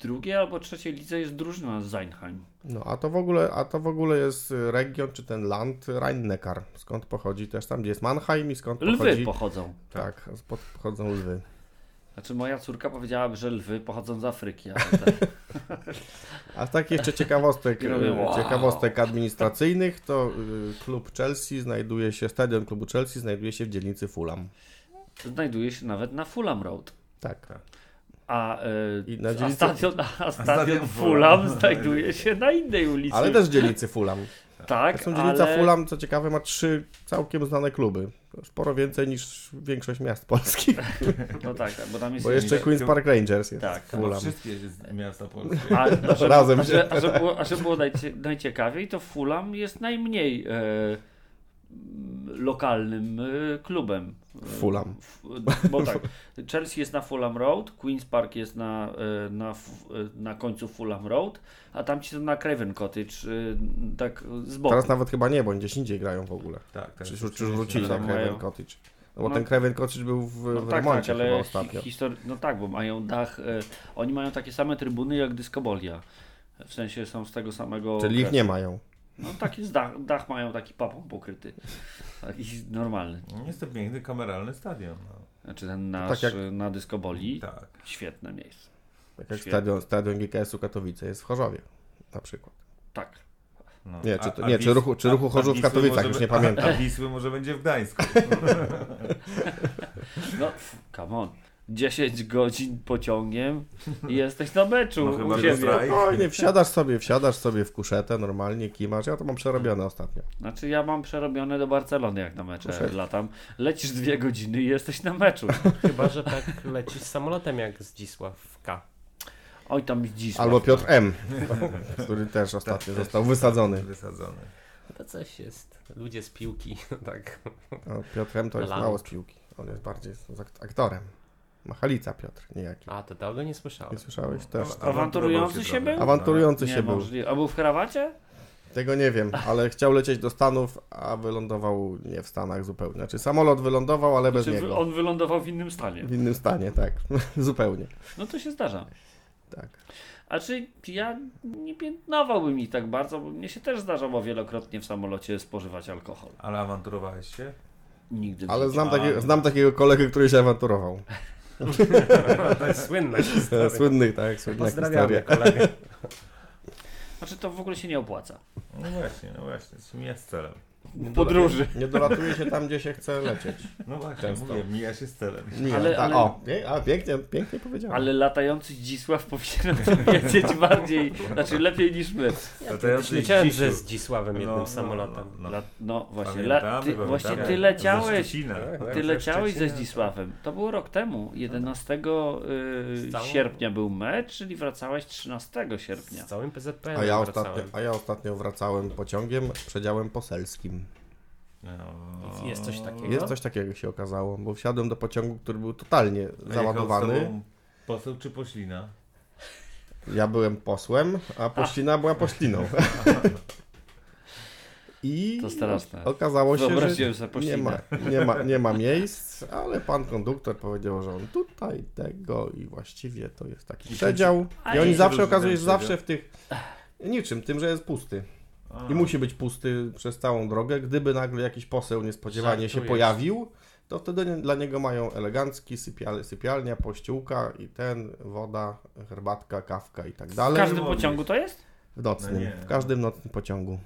drugiej albo trzeciej lidze jest drużyna z Seinheim. No, a to w ogóle, a to w ogóle jest region, czy ten land Rhein-Neckar. Skąd pochodzi też tam, gdzie jest Mannheim i skąd Lwy pochodzi... pochodzą. Tak, skąd pochodzą lwy. Znaczy moja córka powiedziałaby, że lwy pochodzą z Afryki, tak, A z takich jeszcze ciekawostek, I e, wow. ciekawostek administracyjnych, to y, klub Chelsea znajduje się, stadion klubu Chelsea znajduje się w dzielnicy Fulham. Znajduje się nawet na Fulham Road. Tak. A, e, na a, dzielnicy- stadion, a stadion stadion Fulham znajduje się na innej ulicy. Ale też dzielnicy Fulham. tak, Zresztą dzielnica ale... Fulham, co ciekawe, ma trzy całkiem znane kluby. Sporo więcej niż większość miast polskich. No tak, tak, bo tam jest... Bo jeszcze Queen's Park Rangers jest Tak, Fulham. wszystkie z- miasta polskie. A, a, że, Razem a, się. że, a, że było, a że było najcie, najciekawiej, to Fulham jest najmniej m, lokalnym e, klubem. Fulham. f- Bo tak, Chelsea jest na Fulham Road, Queen's Park jest na, e, na, na końcu Fulham Road, a tam ci są na Craven Cottage, tak z boku. Teraz nawet chyba nie, bo gdzieś indziej grają w ogóle. Tak, tak. Czy, już wrócili na Tam Craven mają- Cottage. No bo No. ten Craven Cottage był w, No w tak, remoncie tak, chyba ale ostatnio. no tak, bo mają dach, e, oni mają takie same trybuny jak Dyskobolia. W sensie są z tego samego Czyli ich okresu. nie mają. No taki jest dach, dach mają taki papą pokryty. Taki normalny. Jest to piękny, kameralny stadion. No. Znaczy ten nasz Tak jak- y, na dyskoboli. Tak. Świetne miejsce. Tak jak stadion, stadion GKS-u Katowice jest w Chorzowie na przykład. Tak. No. Nie, czy to- A- a nie, czy ruchu- czy ruchu Chorzów w Katowicach, już nie pamiętam. A, a Wisły może będzie w Gdańsku. No, come on. 10 godzin pociągiem i jesteś na meczu No chyba, nie, wsiadasz sobie, wsiadasz sobie w kuszetę, normalnie kimasz. Ja to mam przerobione ostatnio. Znaczy ja mam przerobione do Barcelony jak na mecze latam. Lecisz dwie godziny i jesteś na meczu. Chyba, że tak lecisz samolotem jak Zdzisław K. Oj tam dziś. Albo Piotr M., który też ostatnio został wysadzony. Wysadzony. To coś jest. Ludzie z piłki, tak. No, Piotr M. to jest mało z piłki. On jest bardziej z ak- aktorem. Machalica Piotr, niejaki. A, to tego nie słyszałem. Nie słyszałeś? Też. No, tak. Awanturujący się był? Awanturujący Nie, się był. A był w krawacie? Tego nie wiem, ale chciał lecieć do Stanów, a wylądował nie w Stanach zupełnie. Znaczy samolot wylądował, ale bez Znaczy, niego. on wylądował w innym stanie. W innym stanie, tak. zupełnie. No to się zdarza. Tak. A czy ja nie piętnowałbym ich tak bardzo, bo mnie się też zdarzało wielokrotnie w samolocie spożywać alkohol. Ale awanturowałeś się? Nigdy Ale znam, A. takie, znam takiego kolegę, który się awanturował. To jest słynna historia. Słynny, tak, słynna Pozdrawiamy historia. Znaczy to w ogóle się nie opłaca. No właśnie, no właśnie. Z czym jest celem? Podróży. Nie dolatuje się tam, gdzie się chce lecieć. No właśnie, Często. mówię, mija się z celem. Nie, Ale- ale, ale- O, nie, a pięknie, pięknie powiedziałem. Ale latający Zdzisław powinien wiedzieć bardziej, znaczy lepiej niż my. Latający Leciałem Zdzisiu. ze Zdzisławem jednym No, no, samolotem. no, no. La, no właśnie, la, ty, właśnie ty Ze leciałeś, Szczecina. ty leciałeś ze. Zdzisławem. To było rok temu, 11 y, Z sierpnia był mecz, czyli wracałeś 13 Z sierpnia. całym PZP. A ja, ostatnio, a ja ostatnio wracałem pociągiem przedziałem poselskim. No. Jest coś takiego? Jest coś takiego się okazało, bo wsiadłem do pociągu, który był totalnie A załadowany. tobą Poseł czy poślina? Ja byłem posłem, a poślina była pośliną. I To straszne. okazało się, Wyobraźcie że nie ma, nie, ma, nie ma miejsc, ale pan konduktor powiedział, że on tutaj tego i właściwie to jest taki przedział. A I oni zawsze okazuje się, zawsze w tych... Niczym, tym, że jest pusty. A. I musi być pusty przez całą drogę. Gdyby nagle jakiś poseł niespodziewanie się Żartujesz. pojawił, to wtedy dla niego mają elegancki sypial, sypialnia, pościółka i ten, woda, herbatka, kawka i tak W dalej. każdym mówisz. pociągu to jest? W nocnym, No w każdym nocnym pociągu.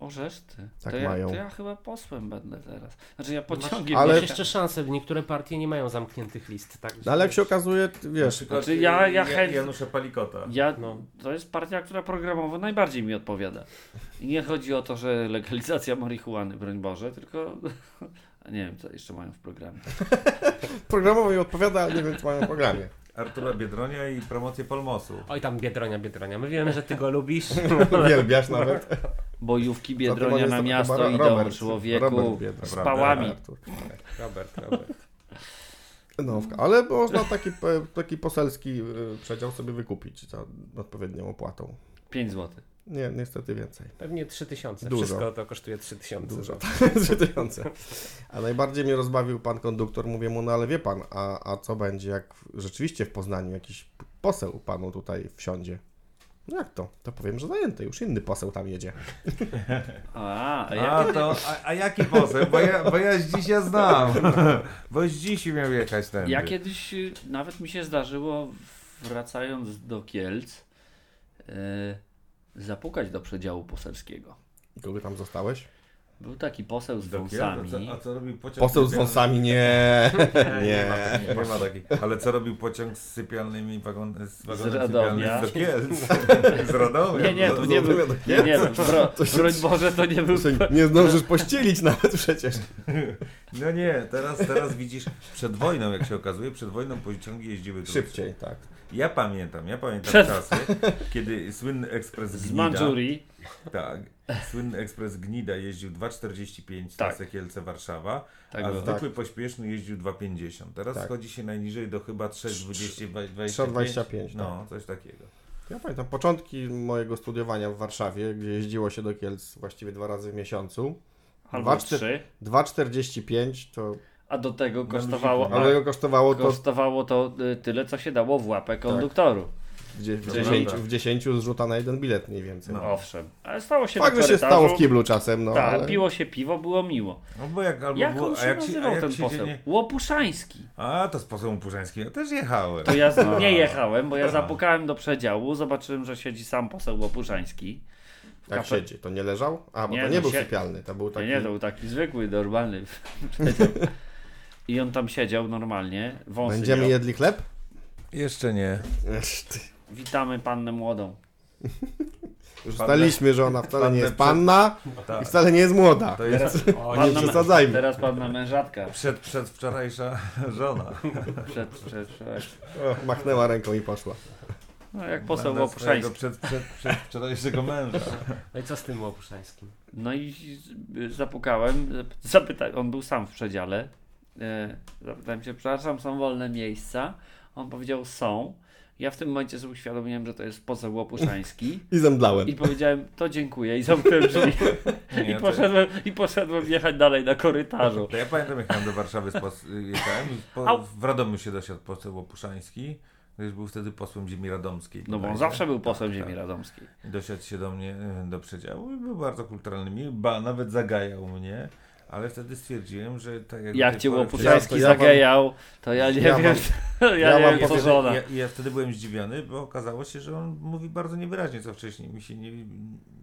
O, żeż ty. Tak to, ja, mają. to ja chyba posłem będę teraz. Znaczy ja Masz- pociągiem ale- Masz jeszcze szansę, niektóre partie nie mają zamkniętych list, tak? No ale jak się okazuje, wiesz, przykład Znaczy ja- ja Ja- chęt- Janusza Palikota. Ja, No. To jest partia, która programowo najbardziej mi odpowiada. I nie chodzi o to, że legalizacja marihuany, broń Boże, tylko nie wiem, co jeszcze mają w programie. programowo mi odpowiada, ale nie wiem, co mają w programie. Artura Biedronia i promocję Polmosu. Oj tam Biedronia, Biedronia. My wiemy, że ty go lubisz. Uwielbiasz nawet. Bojówki Biedronia na to miasto chyba idą, Robert, człowieku, Robert z pałami. Artur. Robert, Robert. No, ale można taki, taki poselski y, przedział sobie wykupić za odpowiednią opłatą. 5 zł. Nie, niestety więcej. Pewnie 3000. Dużo. Wszystko to kosztuje 3000. Dużo. złotych. Trzy tysiące. A najbardziej mnie rozbawił pan konduktor. Mówię mu, no ale wie pan, a, a co będzie, jak rzeczywiście w Poznaniu jakiś poseł panu tutaj wsiądzie? No jak to? To powiem, że zajęty. Już inny poseł tam jedzie. A, a A, jak, to, a, a jaki poseł? Bo ja, bo ja z dziś ja znam. Bo z dziś miał jechać ten. ja kiedyś, y, nawet mi się zdarzyło, wracając do Kielc, y, zapukać do przedziału poselskiego. I kogo tam zostałeś? Był taki poseł z wąsami. A co, a co robił pociąg? Poseł z wąsami? Nie. Nie ma, Nie. takich, nie ma takich. Ale co robił pociąg z sypialnymi wagon, z wagonem Z Radomia. Kielc? Z Radomia. Nie, nie, to nie był, nie, nie, bro, broń Boże, to nie był Nie zdążysz pościelić nawet przecież. No nie, teraz, teraz widzisz, przed wojną, jak się okazuje, przed wojną pociągi jeździły. Szybciej, tak. Ja pamiętam, ja pamiętam Przed- czasy, kiedy słynny ekspres z Gnida, Mandżurii. tak, słynny ekspres Gnida jeździł 2,45 Tak. stacja Kielce-Warszawa, Tak a zwykły pośpieszny jeździł 2,50. Teraz Tak. schodzi się najniżej do chyba 3,25. 3,25, No, coś takiego. Ja pamiętam początki mojego studiowania w Warszawie, gdzie jeździło się do Kielc właściwie dwa razy w miesiącu. Albo Dwa, czter- trzy. 2,45 to... A do tego kosztowało. Ale a, tego kosztowało to kosztowało to y, tyle, co się dało w łapę konduktoru. w, dzie- w, To 10, prawda. w 10 zrzuta na jeden bilet mniej więcej. No. Owszem. Ale stało się Fakt, że się stało w kiblu czasem, no Tak, ale... piło się piwo, było miło. No bo jak albo Jak było, on a się jak się, a nazywał jak ten się poseł? dziennie- Łopuszański. A, to z posłem Purzańskim ja też jechałem. To ja z- nie jechałem, bo ja zapukałem do przedziału, zobaczyłem, że siedzi sam poseł Łopuszański. Kafe- siedzi, to nie leżał? A, bo Nie, to no nie był sie- sypialny, to był Nie, taki... nie, to był taki zwykły, normalny przedział. I on tam siedział normalnie, wąsy Będziemy miał. jedli chleb? Jeszcze nie. Ty. Witamy pannę młodą. Już że ona wcale nie jest przed- panna i Tak. wcale nie jest młoda. To jest O, Nie przesadzajmy. Teraz panna mężatka. przed, przedwczorajsza żona. Przed, przed, przed. O, machnęła ręką i poszła. No jak poseł Łopuszański. Przed, przed, przedwczorajszego męża. No i co z tym Łopuszańskim? No i zapukałem, zapytałem, on był sam w przedziale. E, Zapytałem się, przepraszam, są wolne miejsca? On powiedział, są. Ja w tym momencie sobie uświadomiłem, że to jest poseł Łopuszański I zemdlałem. i powiedziałem, to dziękuję i zamknąłem drzwi Nie, i to- poszedłem, i poszedłem jechać dalej na korytarzu. To ja pamiętam, jechałem do Warszawy, z pos... jechałem po... w Radomiu się dosiadł poseł Łopuszański, gdyż był wtedy posłem ziemi radomskiej. No bo on bodajże. zawsze był posłem Tak, ziemi tak. radomskiej. Dosiadł się do mnie e, do przedziału i był bardzo kulturalny, mi, ba, nawet zagajał mnie. Ale wtedy stwierdziłem, że tak jak... Jak cię Łopuszewski to ja zagejał, to ja nie ja wiem, wam- ja, ja nie wiem co żona. Ja, ja wtedy byłem zdziwiony, bo okazało się, że on mówi bardzo niewyraźnie, co wcześniej mi się nie,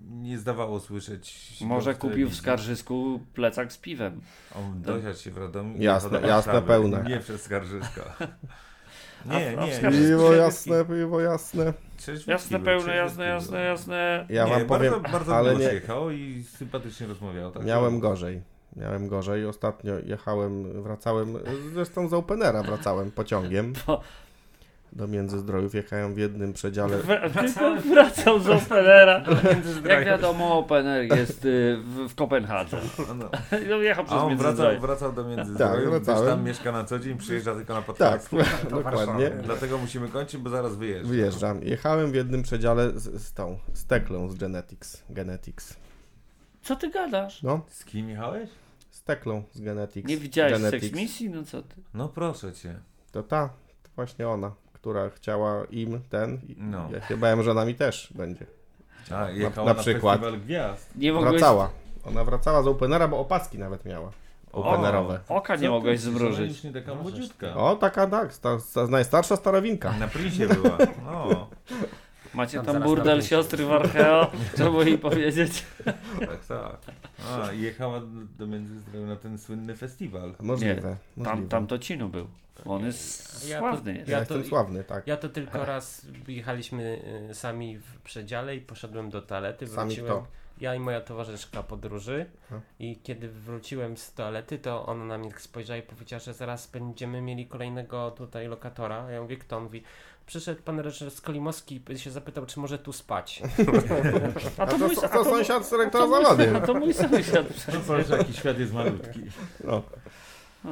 nie zdawało słyszeć. Może w kupił w. Skarżysku plecak z piwem. On dosiadł się w Radomiu. Jasne, jasne, pełne. Nie przez Skarżysko. Nie, nie. Piwo jasne, piwo jasne. Jasne, pełne, jasne, jasne, jasne. Ja nie, wam powiem, bardzo, bardzo ale ale nie, jechał i sympatycznie rozmawiał. Tak miałem gorzej. Miałem gorzej. Ostatnio jechałem, wracałem, zresztą z Openera wracałem pociągiem. To- Do Międzyzdrojów jechałem w jednym przedziale. Wr- Tylko wracał z Openera. Jak Międzyzdrojów. wiadomo, Opener jest y, w, w Kopenhadze. No. No, jechał A przez on wracał, wracał do Tak, Międzyzdrojów, gdyż wracałem. tam mieszka na co dzień, przyjeżdża tylko na Tak, podcast. dokładnie. Dlatego musimy kończyć, bo zaraz wyjeżdża. Wyjeżdżam. Jechałem w jednym przedziale z, z tą, z Teklą z Genetics. Genetics. Co ty gadasz? No, Z kim jechałeś? Z Teklą z Genetics. Nie widziałeś Genetics. seks misji? No co ty? No proszę cię. To ta, to właśnie ona, która chciała im ten. i No. Ja się bałem, że nami też będzie. A, jechała na na, przykład. festiwal gwiazd. Nie mogłeś... Wracała. Ona wracała z Openera, bo opaski nawet miała. Openerowe. Oka nie Co mogłeś ona zmrużyć. nie taka młodziutka. O, taka tak, sta, sta, najstarsza starowinka. Na Prisie była. No, Macie Tam tam burdel napięcie. siostry Warcheo? Trzeba jej powiedzieć. tak, tak. A, jechała do Międzyzdrojów na ten słynny festiwal. Możliwe. Tam, możliwe. tam to Cino był. On jest Ja sławny. to- jest. Ja, ja to- jestem sławny, tak. Ja to tylko raz jechaliśmy y, sami w przedziale i poszedłem do toalety. Sami Wróciłem, kto? Ja i moja towarzyszka podróży. I kiedy wróciłem z toalety, to ona na mnie tak spojrzała i powiedziała, że zaraz będziemy mieli kolejnego tutaj lokatora. Ja mówię, kto? On mówi, przyszedł pan reżyser Skolimowski i się zapytał, czy może tu spać. A A to, mój to, to a to- sąsiad z a to mój- zawody. A to mój sąsiad. Zobacz, jaki świat jest malutki. No.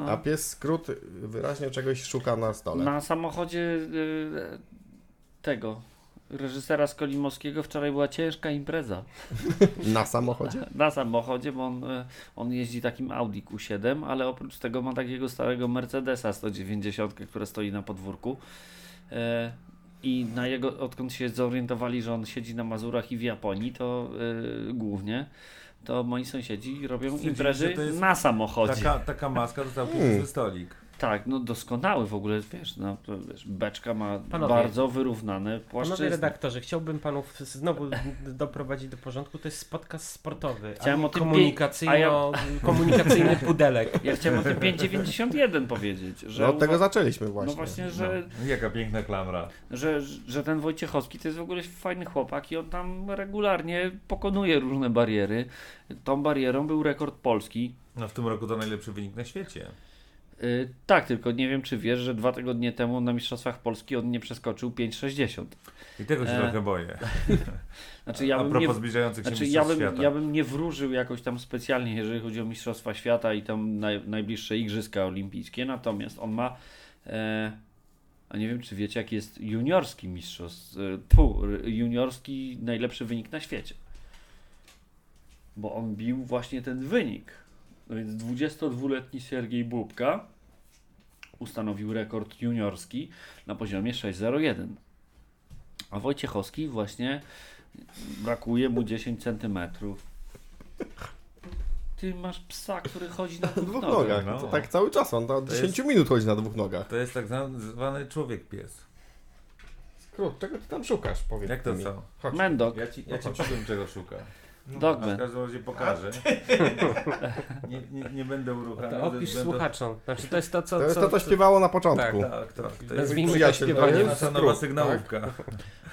A pies skrót wyraźnie czegoś szuka na stole. Na samochodzie y, tego reżysera Skolimowskiego wczoraj była ciężka impreza. Na samochodzie? Na samochodzie, bo on, y, on jeździ takim Audi Q7, ale oprócz tego ma takiego starego Mercedesa 190, który stoi na podwórku. E, I na jego, odkąd się zorientowali, że on siedzi na Mazurach i w Japonii, to y, głównie, to moi sąsiedzi robią Stwierdzili, imprezy że to jest na samochodzie. Taka, taka maska to całkiem Hmm. stolik. Tak, no doskonały w ogóle, wiesz, no, wiesz beczka ma Panowie- bardzo wyrównane Panowie płaszczyzny. redaktorze, chciałbym panów znowu doprowadzić do porządku. To jest podcast sportowy, Chciałem a nie o tym komunikacyjno, komunikacyjny pudelek. Ja chciałem o tym 591 powiedzieć, że, No od tego zaczęliśmy właśnie. no właśnie, że, No. Jaka piękna klamra. że, że ten Wojciechowski to jest w ogóle fajny chłopak i on tam regularnie pokonuje różne bariery. Tą barierą był rekord Polski. No w tym roku to najlepszy wynik na świecie. Yy, tak, tylko nie wiem czy wiesz, że dwa tygodnie temu na Mistrzostwach Polski on nie przeskoczył 5,60. I tego się E, trochę boję. Znaczy ja A propos nie, zbliżających się Znaczy, ja, mistrzostw bym, świata. ja bym nie wróżył jakoś tam specjalnie, jeżeli chodzi o Mistrzostwa Świata i tam naj, najbliższe Igrzyska Olimpijskie, natomiast on ma, e, a nie wiem czy wiecie, jaki jest juniorski mistrzostw, e, tu, juniorski najlepszy wynik na świecie. Bo on bił właśnie ten wynik. No więc 22-letni Siergiej Bubka ustanowił rekord juniorski na poziomie 6,01. A Wojciechowski właśnie brakuje mu 10 centymetrów. Ty masz psa, który chodzi na dwóch dwóch nogach. nogach. no. To tak cały czas. On do To 10 jest- minut chodzi na dwóch nogach. To jest tak zwany człowiek pies. Skrót, czego ty tam szukasz? Powiedz Jak to mi. co? Chodź. Mendok, Ja ci, ja ci powiem czego szuka. A w Dogman. każdym razie pokażę. Nie, nie, nie będę uruchamiał. To opisz względu- słuchaczom. Znaczy to jest to, co... To jest co, to, co śpiewało na początku. Tak, tak. To jest Przyjaciel, to jest nasza nowa sygnałówka,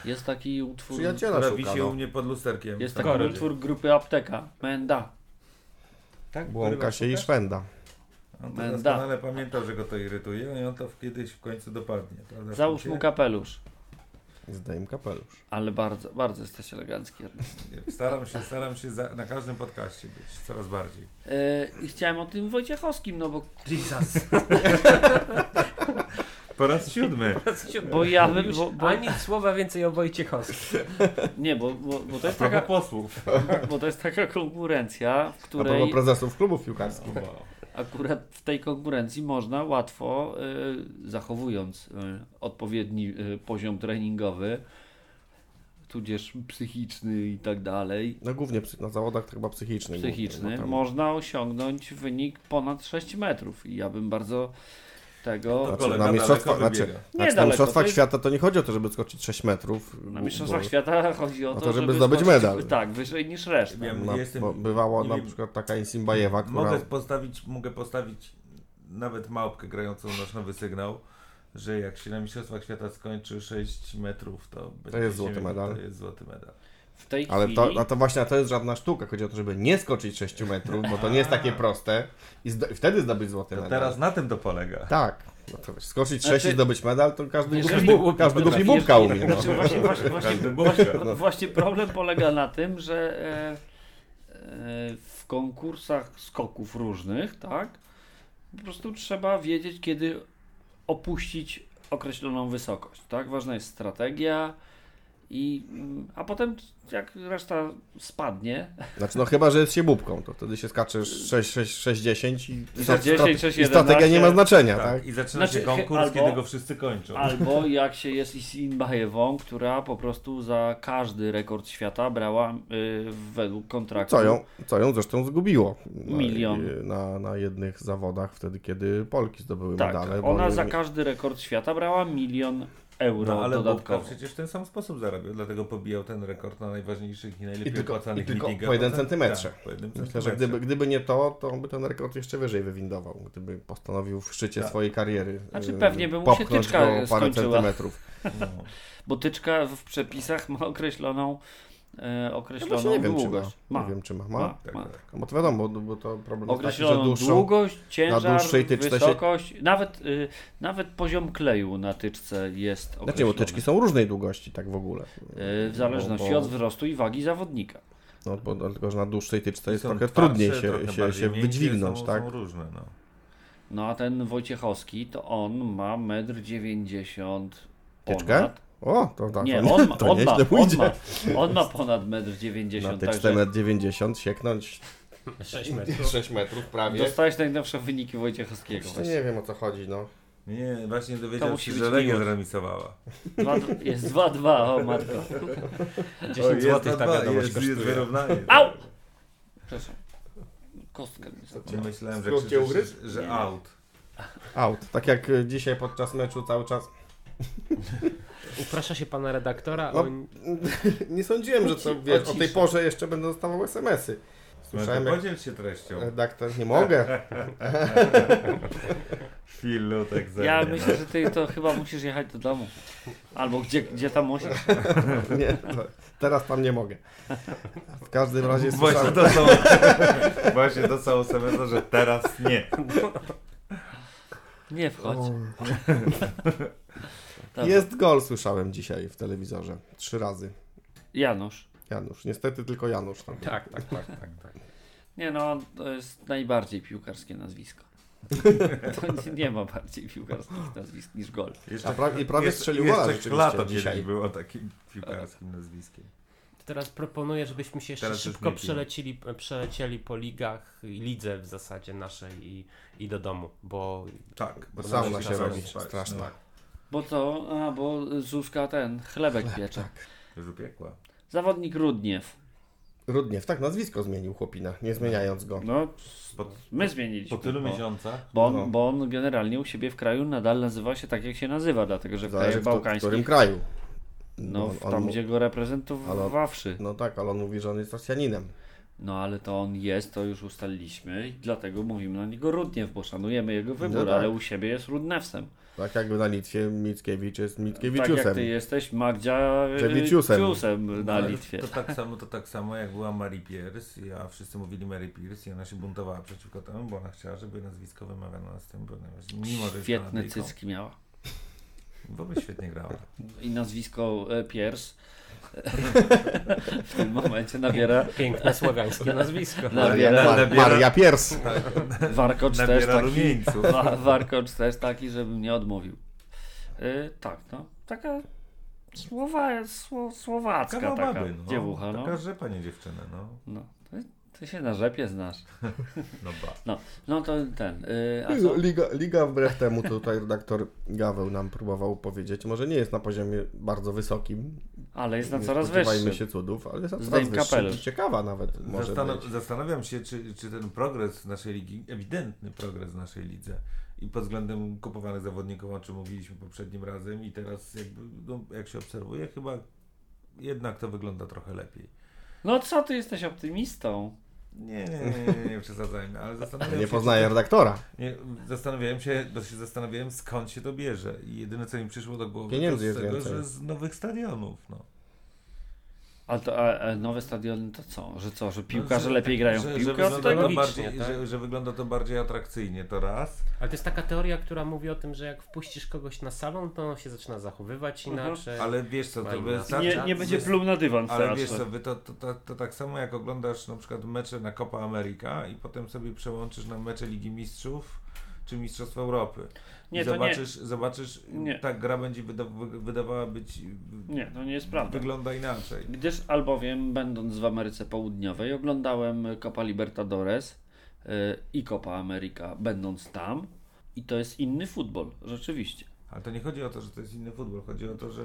jest taki utwór, Przyjaciela która wisi u no. mnie pod lusterkiem. jest w taki samochodzie. utwór grupy Apteka. Menda. Tak, Błąka się i szwenda. On Menda. doskonale pamiętał, że go to irytuje i on to kiedyś w końcu dopadnie. Prawda, Załóż mu kapelusz. Zdejm kapelusz. Ale bardzo, bardzo jesteś elegancki. Staram się, staram się za, na każdym podcaście być coraz bardziej. E, I chciałem o tym Wojciechowskim, no bo, Jesus. Po raz siódmy. bo ja bym, bo, bo, Ani słowa więcej o Wojciechowskim. nie, bo, bo, bo to A jest taka, posłów. bo to jest taka konkurencja, w A propos której prezesów klubów piłkarskich. Akurat w tej konkurencji można łatwo, y, zachowując y, odpowiedni y, poziom treningowy, tudzież psychiczny i tak dalej, No głównie na zawodach chyba psychiczny. głównie, psychiczny, bo tam- można osiągnąć wynik ponad 6 metrów. I ja bym bardzo tego... Znaczy, kolega na mistrzostwa, znaczy, znaczy na mistrzostwach to jest- świata to nie chodzi o to, żeby skoczyć 6 metrów. Na Mistrzostwach bo- Świata chodzi o o to, to, żeby zdobyć skoczyć, medal. Tak, wyżej niż reszta. Ja Na, jestem- nie na wiem- przykład taka Insimbajewa, która... Mogę postawić, mogę postawić nawet małpkę grającą nasz nowy sygnał, że jak się na Mistrzostwach Świata skończy 6 metrów, to, będzie jest złoty wiem, medal. To jest złoty medal. W tej Ale chwili... to, a to właśnie to jest żadna sztuka. Chodzi o to, żeby nie skoczyć 6 metrów, bo to nie jest takie proste i zdo- wtedy zdobyć złoty medal. teraz na tym to polega. Tak. No to wiesz, skoczyć 6 Znaczy- i zdobyć medal, to każdy Jeżeli- głupi, bub, każdy głupi Jeżeli- bubka umie. No. Znaczy właśnie, właśnie, właśnie, właśnie, bubka. właśnie problem polega na tym, że e, e, w konkursach skoków różnych, tak, po prostu trzeba wiedzieć, kiedy opuścić określoną wysokość, tak? Ważna jest strategia i, mm, a potem jak reszta spadnie, Znaczy, no chyba, że jest się bubką, to wtedy się skaczesz 6, 6, 6, 10 i, i, 6, 10, 6, i strategia nie ma 11. znaczenia, Tak, tak? I zaczyna Znaczy, się konkurs, albo- kiedy go wszyscy kończą. albo jak się jest Isinbajewą, która po prostu za każdy rekord świata brała y, według kontraktu Co ją, co ją zresztą zgubiło na, Milion. na, na jednych zawodach, wtedy kiedy Polki zdobyły Tak, medale. ona za każdy rekord świata brała milion euro No ale dodatkowo. przecież w ten sam sposób zarabiał, dlatego pobijał ten rekord na najważniejszych i najlepiej I tylko- opłacanych i tylko po jeden centymetrze. Tak, po jednym Myślę, że centymetrze. gdyby, gdyby nie to, to on by ten rekord jeszcze wyżej wywindował, gdyby postanowił w szczycie Tak. swojej kariery Znaczy, yy, pewnie by mu się tyczka parę skończyła. centymetrów. No. Bo tyczka w przepisach ma określoną e, Ja określoną właśnie nie wiem, czy ma. długość. Ma. Nie wiem, czy ma. ma? ma, Tak, ma. tak. No Bo to wiadomo, bo, bo to problem jest taki, że Określoną dłuższą... długość, ciężar, dłuższej tyczce się- wysokość, nawet, y, nawet poziom kleju na tyczce jest określony. Znaczy, bo tyczki są różnej długości, tak w ogóle. Y, w zależności bo, od wzrostu i wagi zawodnika. No, bo dlatego, że na dłuższej tyczce jest trochę trudniej się, trochę się, się wydźwignąć, są, tak? Są różne, no. No a ten Wojciechowski, to on ma 1,90 m Tyczkę? ponad. O, to, to, Nie, to, on ma, to on, ma, nieźle on, pójdzie. ma, on ma ponad 1,90 Na m, tyczce także 1,90 m sieknąć 6 metrów. 6 metrów prawie. dostałeś najnowsze wyniki Wojciechowskiego. Właśnie. nie wiem o co chodzi, no. Nie, właśnie dowiedział musi się, że Legia zremisowała. Dwa, jest 2-2, o matko. 10 zł ta wiadomość jest, jest kosztuje. wyrównanie. Au! Przepraszam. Kostkę mi zabrała. Myślałem, że, że, że Nie. out. Out. Tak jak y, dzisiaj podczas meczu cały czas. Uprasza się pana redaktora No, o... Nie sądziłem, że to wiesz, o tej porze jeszcze będę dostawał SMS-y. Słyszałem, No jak podziel się treścią. redaktor, nie mogę. Filutek ze Ja mnie, myślę, że ty to chyba musisz jechać do domu. Albo gdzie, gdzie tam musisz. Nie, to, teraz tam nie mogę. W każdym razie no. Właśnie są, właśnie to są SMS, że teraz nie. Nie wchodź. O, Dobra. Jest gol, słyszałem dzisiaj w telewizorze. Trzy razy. Janusz. Janusz. Niestety tylko Janusz tam. Tak, tak, tak, tak, tak. Nie no, to jest najbardziej piłkarskie nazwisko. To nie- nie ma bardziej piłkarskich nazwisk niż gol. Jeszcze, A pra- i prawie strzelił jeszcze gola Chlato dzisiaj. było takim piłkarskim nazwiskiem. Teraz proponuję, żebyśmy się jeszcze Teraz szybko piję. przelecieli, przelecieli po ligach i lidze w zasadzie naszej i, i do domu, bo Tak, Bo sauna się robi straszna. No, Bo co? A, bo Zuzka ten chlebek piecze. już upiekła. Zawodnik Rudniew. Rudniew, tak, nazwisko zmienił chłopina, nie zmieniając go. No, Po, my zmieniliśmy. po tylu bo, miesiącach bo, No. on, bo on generalnie u siebie w kraju nadal nazywa się tak, jak się nazywa, dlatego że w Zależy krajach w, to, w bałkańskich, którym kraju. no on tam, gdzie go reprezentowawszy. No tak, ale on mówi, że on jest Rosjaninem. No ale to on jest, to już ustaliliśmy i dlatego mówimy na niego Rudniew, bo szanujemy jego wybór, No tak. ale u siebie jest Rudnewsem. Tak jakby na Litwie Mickiewicz jest Tak Mickiewicziusem. jak ty jesteś Magdzia y. Ciusem na Ale Litwie. To tak samo, to tak samo jak była Mary Pierce, a wszyscy mówili Mary Pierce i ona się buntowała przeciwko temu, bo ona chciała, żeby nazwisko wymawiano z tym, bo mimo, że Świetne cycki miała. W ogóle świetnie grała. I nazwisko e, Pierce w tym momencie nabiera piękne słowiańskie nazwisko. Nabiera- Mar- nabiera- Maria Piers. warkocz też taki. rumieńców. Warkocz też taki, żebym nie odmówił. E, tak, no. Taka słowa, sło, słowacka Kawał taka baby, no. dziewucha, no. Taka rzepa nie dziewczyna, no. no. Ty, ty się na rzepie znasz. No ba. No, no to ten. A co? Liga, Liga wbrew temu, to tutaj redaktor Gaweł nam próbował powiedzieć, może nie jest na poziomie bardzo wysokim, Ale jest na Nie coraz wyższy. się cudów, ale jest na coraz wyższy ciekawa nawet może Zastanaw- być. zastanawiam się, czy, czy ten progres naszej ligi, ewidentny progres w naszej lidze i pod względem kupowanych zawodników, o czym mówiliśmy poprzednim razem i teraz jakby, no, jak się obserwuje, chyba jednak to wygląda trochę lepiej. No co, ty jesteś optymistą? Nie, nie, nie, nie, nie przesadzajmy, ale zastanawiam Nie się... poznaję redaktora. Nie, zastanawiałem się, bo się zastanawiałem skąd się to bierze i jedyne co mi przyszło Pieniędzy to z jest tego, więcej. że z nowych stadionów, no. Ale to a, a nowe stadiony to co? Że co, że piłkarze No, że- lepiej grają że, w piłkę że od wygląda, to bardziej, tak? że, że wygląda to bardziej atrakcyjnie, to raz. Ale to jest taka teoria, która mówi o tym, że jak wpuścisz kogoś na salon, to on się zaczyna zachowywać Mhm. inaczej. Ale wiesz co, to inne wystarczy... Nie, nie będzie pluł na dywan w Ale teatrze. wiesz co, wy to, to, to, to tak samo jak oglądasz na przykład mecze na Copa America i potem sobie przełączysz na mecze Ligi Mistrzów czy Mistrzostw Europy. Nie, to nie. zobaczysz, zobaczysz Nie. ta gra będzie wyda, wy- wydawała być... Nie, to nie jest prawda. Wygląda inaczej. Gdyż albowiem, będąc w Ameryce Południowej, oglądałem Copa Libertadores yy, i Copa America, będąc tam. I to jest inny futbol, rzeczywiście. Ale to nie chodzi o to, że to jest inny futbol, chodzi o to, że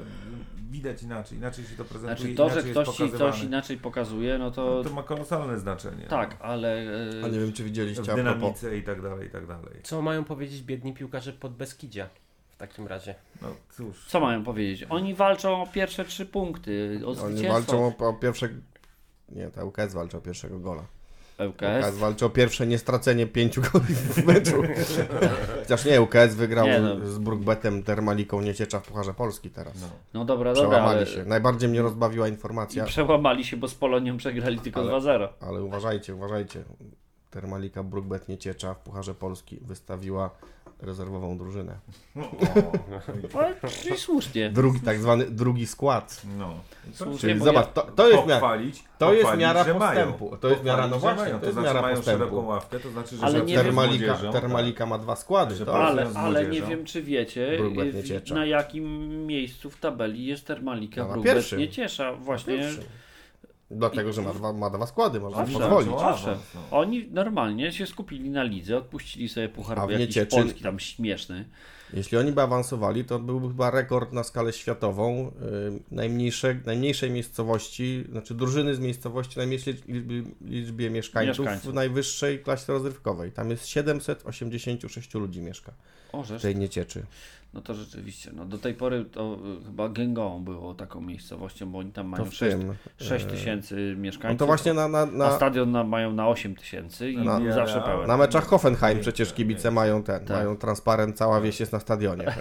widać inaczej, inaczej się to prezentuje, Znaczy to, że ktoś ci coś inaczej pokazuje, no to, No to ma kolosalne znaczenie. tak, ale yy, A nie wiem, czy W widzieliście propos, dynamice i tak dalej, i tak dalej. Co mają powiedzieć biedni piłkarze pod Beskidzia w takim razie? No cóż. co mają powiedzieć? Oni walczą o pierwsze trzy punkty, o Oni zwycięstwo. walczą o, o pierwsze... Nie, ta UKS walczy o pierwszego gola. UKS ŁKS. walczy o pierwsze niestracenie pięciu goli w meczu. Chociaż nie, UKS wygrał Nie, no. z Brukbetem Termaliką Nieciecza w Pucharze Polski teraz. No. No dobra, dobra, Przełamali ale się. Najbardziej mnie rozbawiła i informacja, przełamali się, bo z Polonią przegrali tylko Ale- 2-0. ale uważajcie, uważajcie. Termalika Brukbet Nieciecza w Pucharze Polski wystawiła rezerwową drużynę. No, Czyli słusznie. Drugi, tak zwany drugi skład. No. Słusznie, Czyli zobacz, to, to jest miara, Pochwalić, to jest miara że mają. postępu. To jest miara, no właśnie, mają. to jest znaczy miara mają postępu. szeroką ławkę, to znaczy, że Ale nie wiem- Termalika, młodzieżą, Termalika ma dwa składy. Że To, Ale, z ale nie wiem, czy wiecie, Brukbet y, na jakim miejscu w tabeli jest Termalika No, na Brukbet pierwszym. nie ciesza. Właśnie Pierwszy. Dlatego, że ma dwa, ma dwa składy, można Owszem. pozwolić. Owszem. no. oni normalnie się skupili na lidze, odpuścili sobie puchar jakiś Niecieczyn- polski, tam śmieszny. Jeśli oni by awansowali, to byłby chyba rekord na skalę światową y, najmniejsze, najmniejszej miejscowości, znaczy drużyny z miejscowości najmniejszej liczbie, liczbie mieszkańców, Mieszkańców. w najwyższej klasie rozrywkowej. Tam jest 786 ludzi mieszka O, w tej Niecieczy. No to rzeczywiście. No, do tej pory to y, chyba Gęgołą było taką miejscowością, bo oni tam mają w 6, tym. 6 e, tysięcy mieszkańców. No to właśnie na, na, A na, stadion na, mają na 8 tysięcy i Na- zawsze pełen. na meczach Hoffenheim przecież kibice mają ten, Tak. mają transparent, cała wieś jest na stadionie.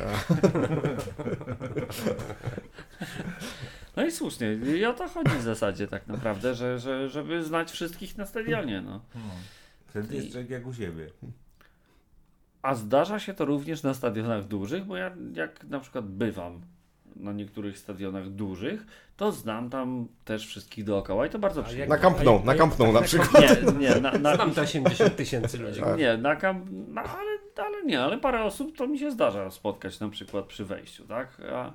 No i słusznie. I o to chodzi w zasadzie tak naprawdę, że, że, żeby znać wszystkich na stadionie. No. Hmm. Wtedy jest człowiek jak u siebie. A zdarza się to również na stadionach dużych, bo ja jak na przykład bywam na niektórych stadionach dużych, to znam tam też wszystkich dookoła i to bardzo przyjemnie. Na Camp Nou, na Camp Nou na przykład. Nie, nie, na, na, Znam te 80 tysięcy ludzi. nie, na kamp, no, ale, ale nie, ale parę osób to mi się zdarza spotkać na przykład przy wejściu, tak? A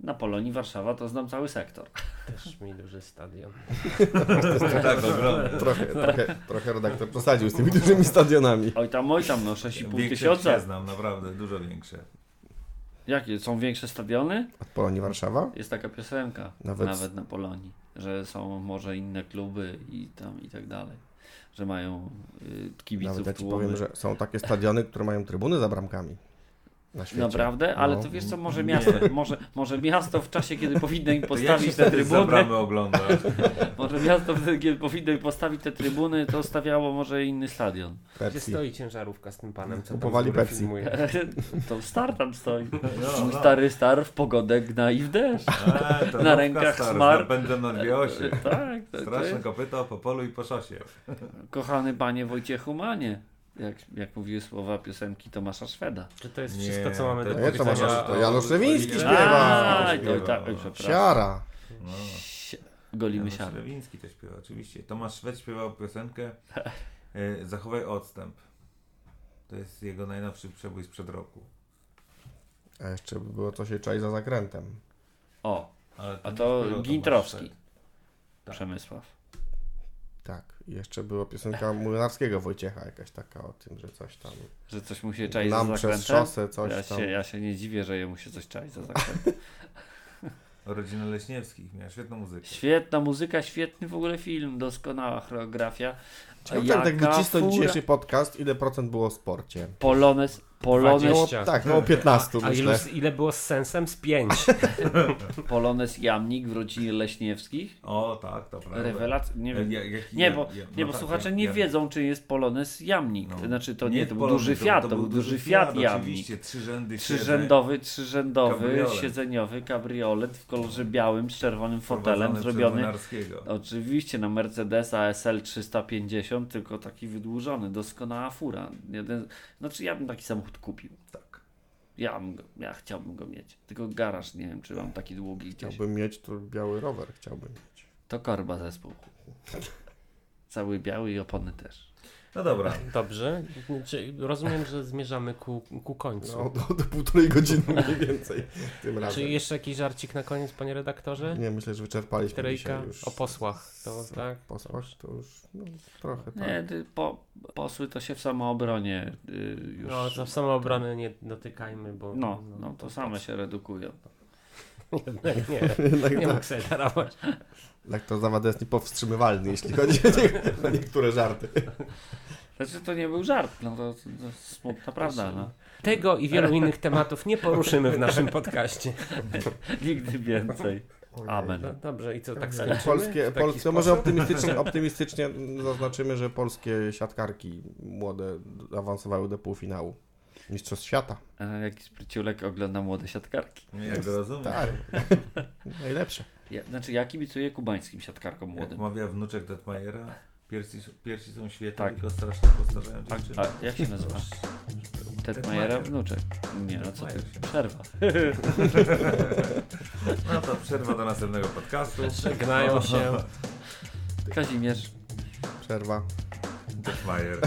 na Polonii Warszawa to znam cały sektor. Też mi duży stadion. tak, ogromny. Trochę, trochę, trochę redaktor przesadził z tymi dużymi stadionami. Oj tam, oj tam, no 6,5 Większe tysiąca. się znam, naprawdę, dużo większe. Jakie, są większe stadiony? Od Polonii Warszawa? Jest taka piosenka, Nawet- nawet, na Polonii, że są może inne kluby i tam i tak dalej, że mają y, kibiców Nawet ja ci tłumy. powiem, że są takie stadiony, które mają trybuny za bramkami. Na świecie. Naprawdę? Ale No. to wiesz co, może miasto, może, może miasto w czasie, kiedy powinno im To postawić te wtedy za trybuny, może miasto wtedy, kiedy powinno im postawić te trybuny, to stawiało może inny stadion. Gdzie Pepsi. stoi ciężarówka z tym panem, co Kupowali Pepsi. filmuje? To star tam stoi. No, Mój no. stary star w pogodę gna i w deszcz. A, to Na rękach stara, smar. z napędem na dwie osie. Tak, to, to Straszne kopyto po polu i po szosie. kochany panie Wojciechu Manie. Jak, jak mówiły słowa piosenki Tomasza Szweda. Czy to jest Nie, wszystko, co mamy to- do Nie, to powiedzenia? masz- to o- Janusz Lewiński śpiewa. A, śpiewa. to, tak. Siara. No. Golimy Janusz siarę. Lewiński to śpiewa, oczywiście. Tomasz Szwed śpiewał piosenkę e, Zachowaj odstęp. To jest jego najnowszy przebój sprzed roku. A jeszcze by było to się czai za zakrętem. O, Ale a nie to Gintrowski. Tomasz Tak. Przemysław. Tak. I jeszcze była piosenka Młynarskiego Wojciecha jakaś taka o tym, że coś tam. Że coś mu się czai za Nam przez szosę coś ja, tam. się, ja się nie dziwię, że jemu się coś czai za zakrętem. Rodzina Leśniewskich miała świetną muzykę. Świetna muzyka, świetny w ogóle film, doskonała choreografia. Chciałbym tak wycisnąć fura. dzisiejszy podcast, ile procent było o sporcie. Polones, Polones, 20. Tak, no 15 A ilu, ile było z sensem? Z pięć. Polones Jamnik w rodzinie Leśniewskich. O, tak, to prawda. Rewelacja. Nie wiem. Jak- jak- Nie, ja- bo, ja- nie, no bo tak, słuchacze ja- nie ja- wiedzą, czy jest Polones Jamnik. No. Znaczy, to nie, to był Polonez, duży Fiat, to, był duży Fiat Jamnik. Oczywiście, trzy rzędy Trzyrzędowy, trzyrzędowy, Kabriolet. siedzeniowy kabriolet w kolorze białym z czerwonym fotelem zrobiony oczywiście na Mercedesa SL 350, tylko taki wydłużony, doskonała fura. Jeden, znaczy ja bym taki samochód kupił. Tak. Ja, go, ja chciałbym go mieć. Tylko garaż nie wiem, czy mam taki długi gdzieś. Chciałbym mieć, to biały rower chciałbym mieć. To korba zespół. Cały biały i opony też. No dobra. Dobrze. Czy rozumiem, że zmierzamy ku, ku końcu. No, do, do półtorej godziny mniej więcej tym razem. Czy jeszcze jakiś żarcik na koniec, panie redaktorze? Nie, myślę, że wyczerpaliśmy Trejka dzisiaj już. o posłach. To, z- tak? Posłach to już no, trochę tak. Nie, po, posły to się w samoobronie y, już... No, to w samoobrony nie dotykajmy, bo... No, no to same się redukują. Nie, nie, Jednak, nie tak, mógł sobie darować. To zawad jest niepowstrzymywalny, jeśli chodzi o, nie, o niektóre żarty. Znaczy to nie był żart, no to, to smutna prawda, no. Tego i wielu innych tematów nie poruszymy w naszym podcaście. Nigdy więcej. Amen. No, dobrze, i co, tak skończymy? Polskie, polskie, może optymistycznie, optymistycznie zaznaczymy, że polskie siatkarki młode awansowały do półfinału. Mistrzostw świata. A jaki spryciulek ogląda młode siatkarki. Jak go rozumiem. Tak. Najlepsze. Ja, znaczy ja kibicuję kubańskim siatkarkom Jak młodym. mawia wnuczek Detmajera, piersi, piersi są świetne, Tak. tylko strasznie dziewczyny. a jak się nazywa? Ted Majera wnuczek. Nie no co ty, przerwa. No to przerwa do następnego podcastu. Żegnają się. Kazimierz. Przerwa. Detmajer.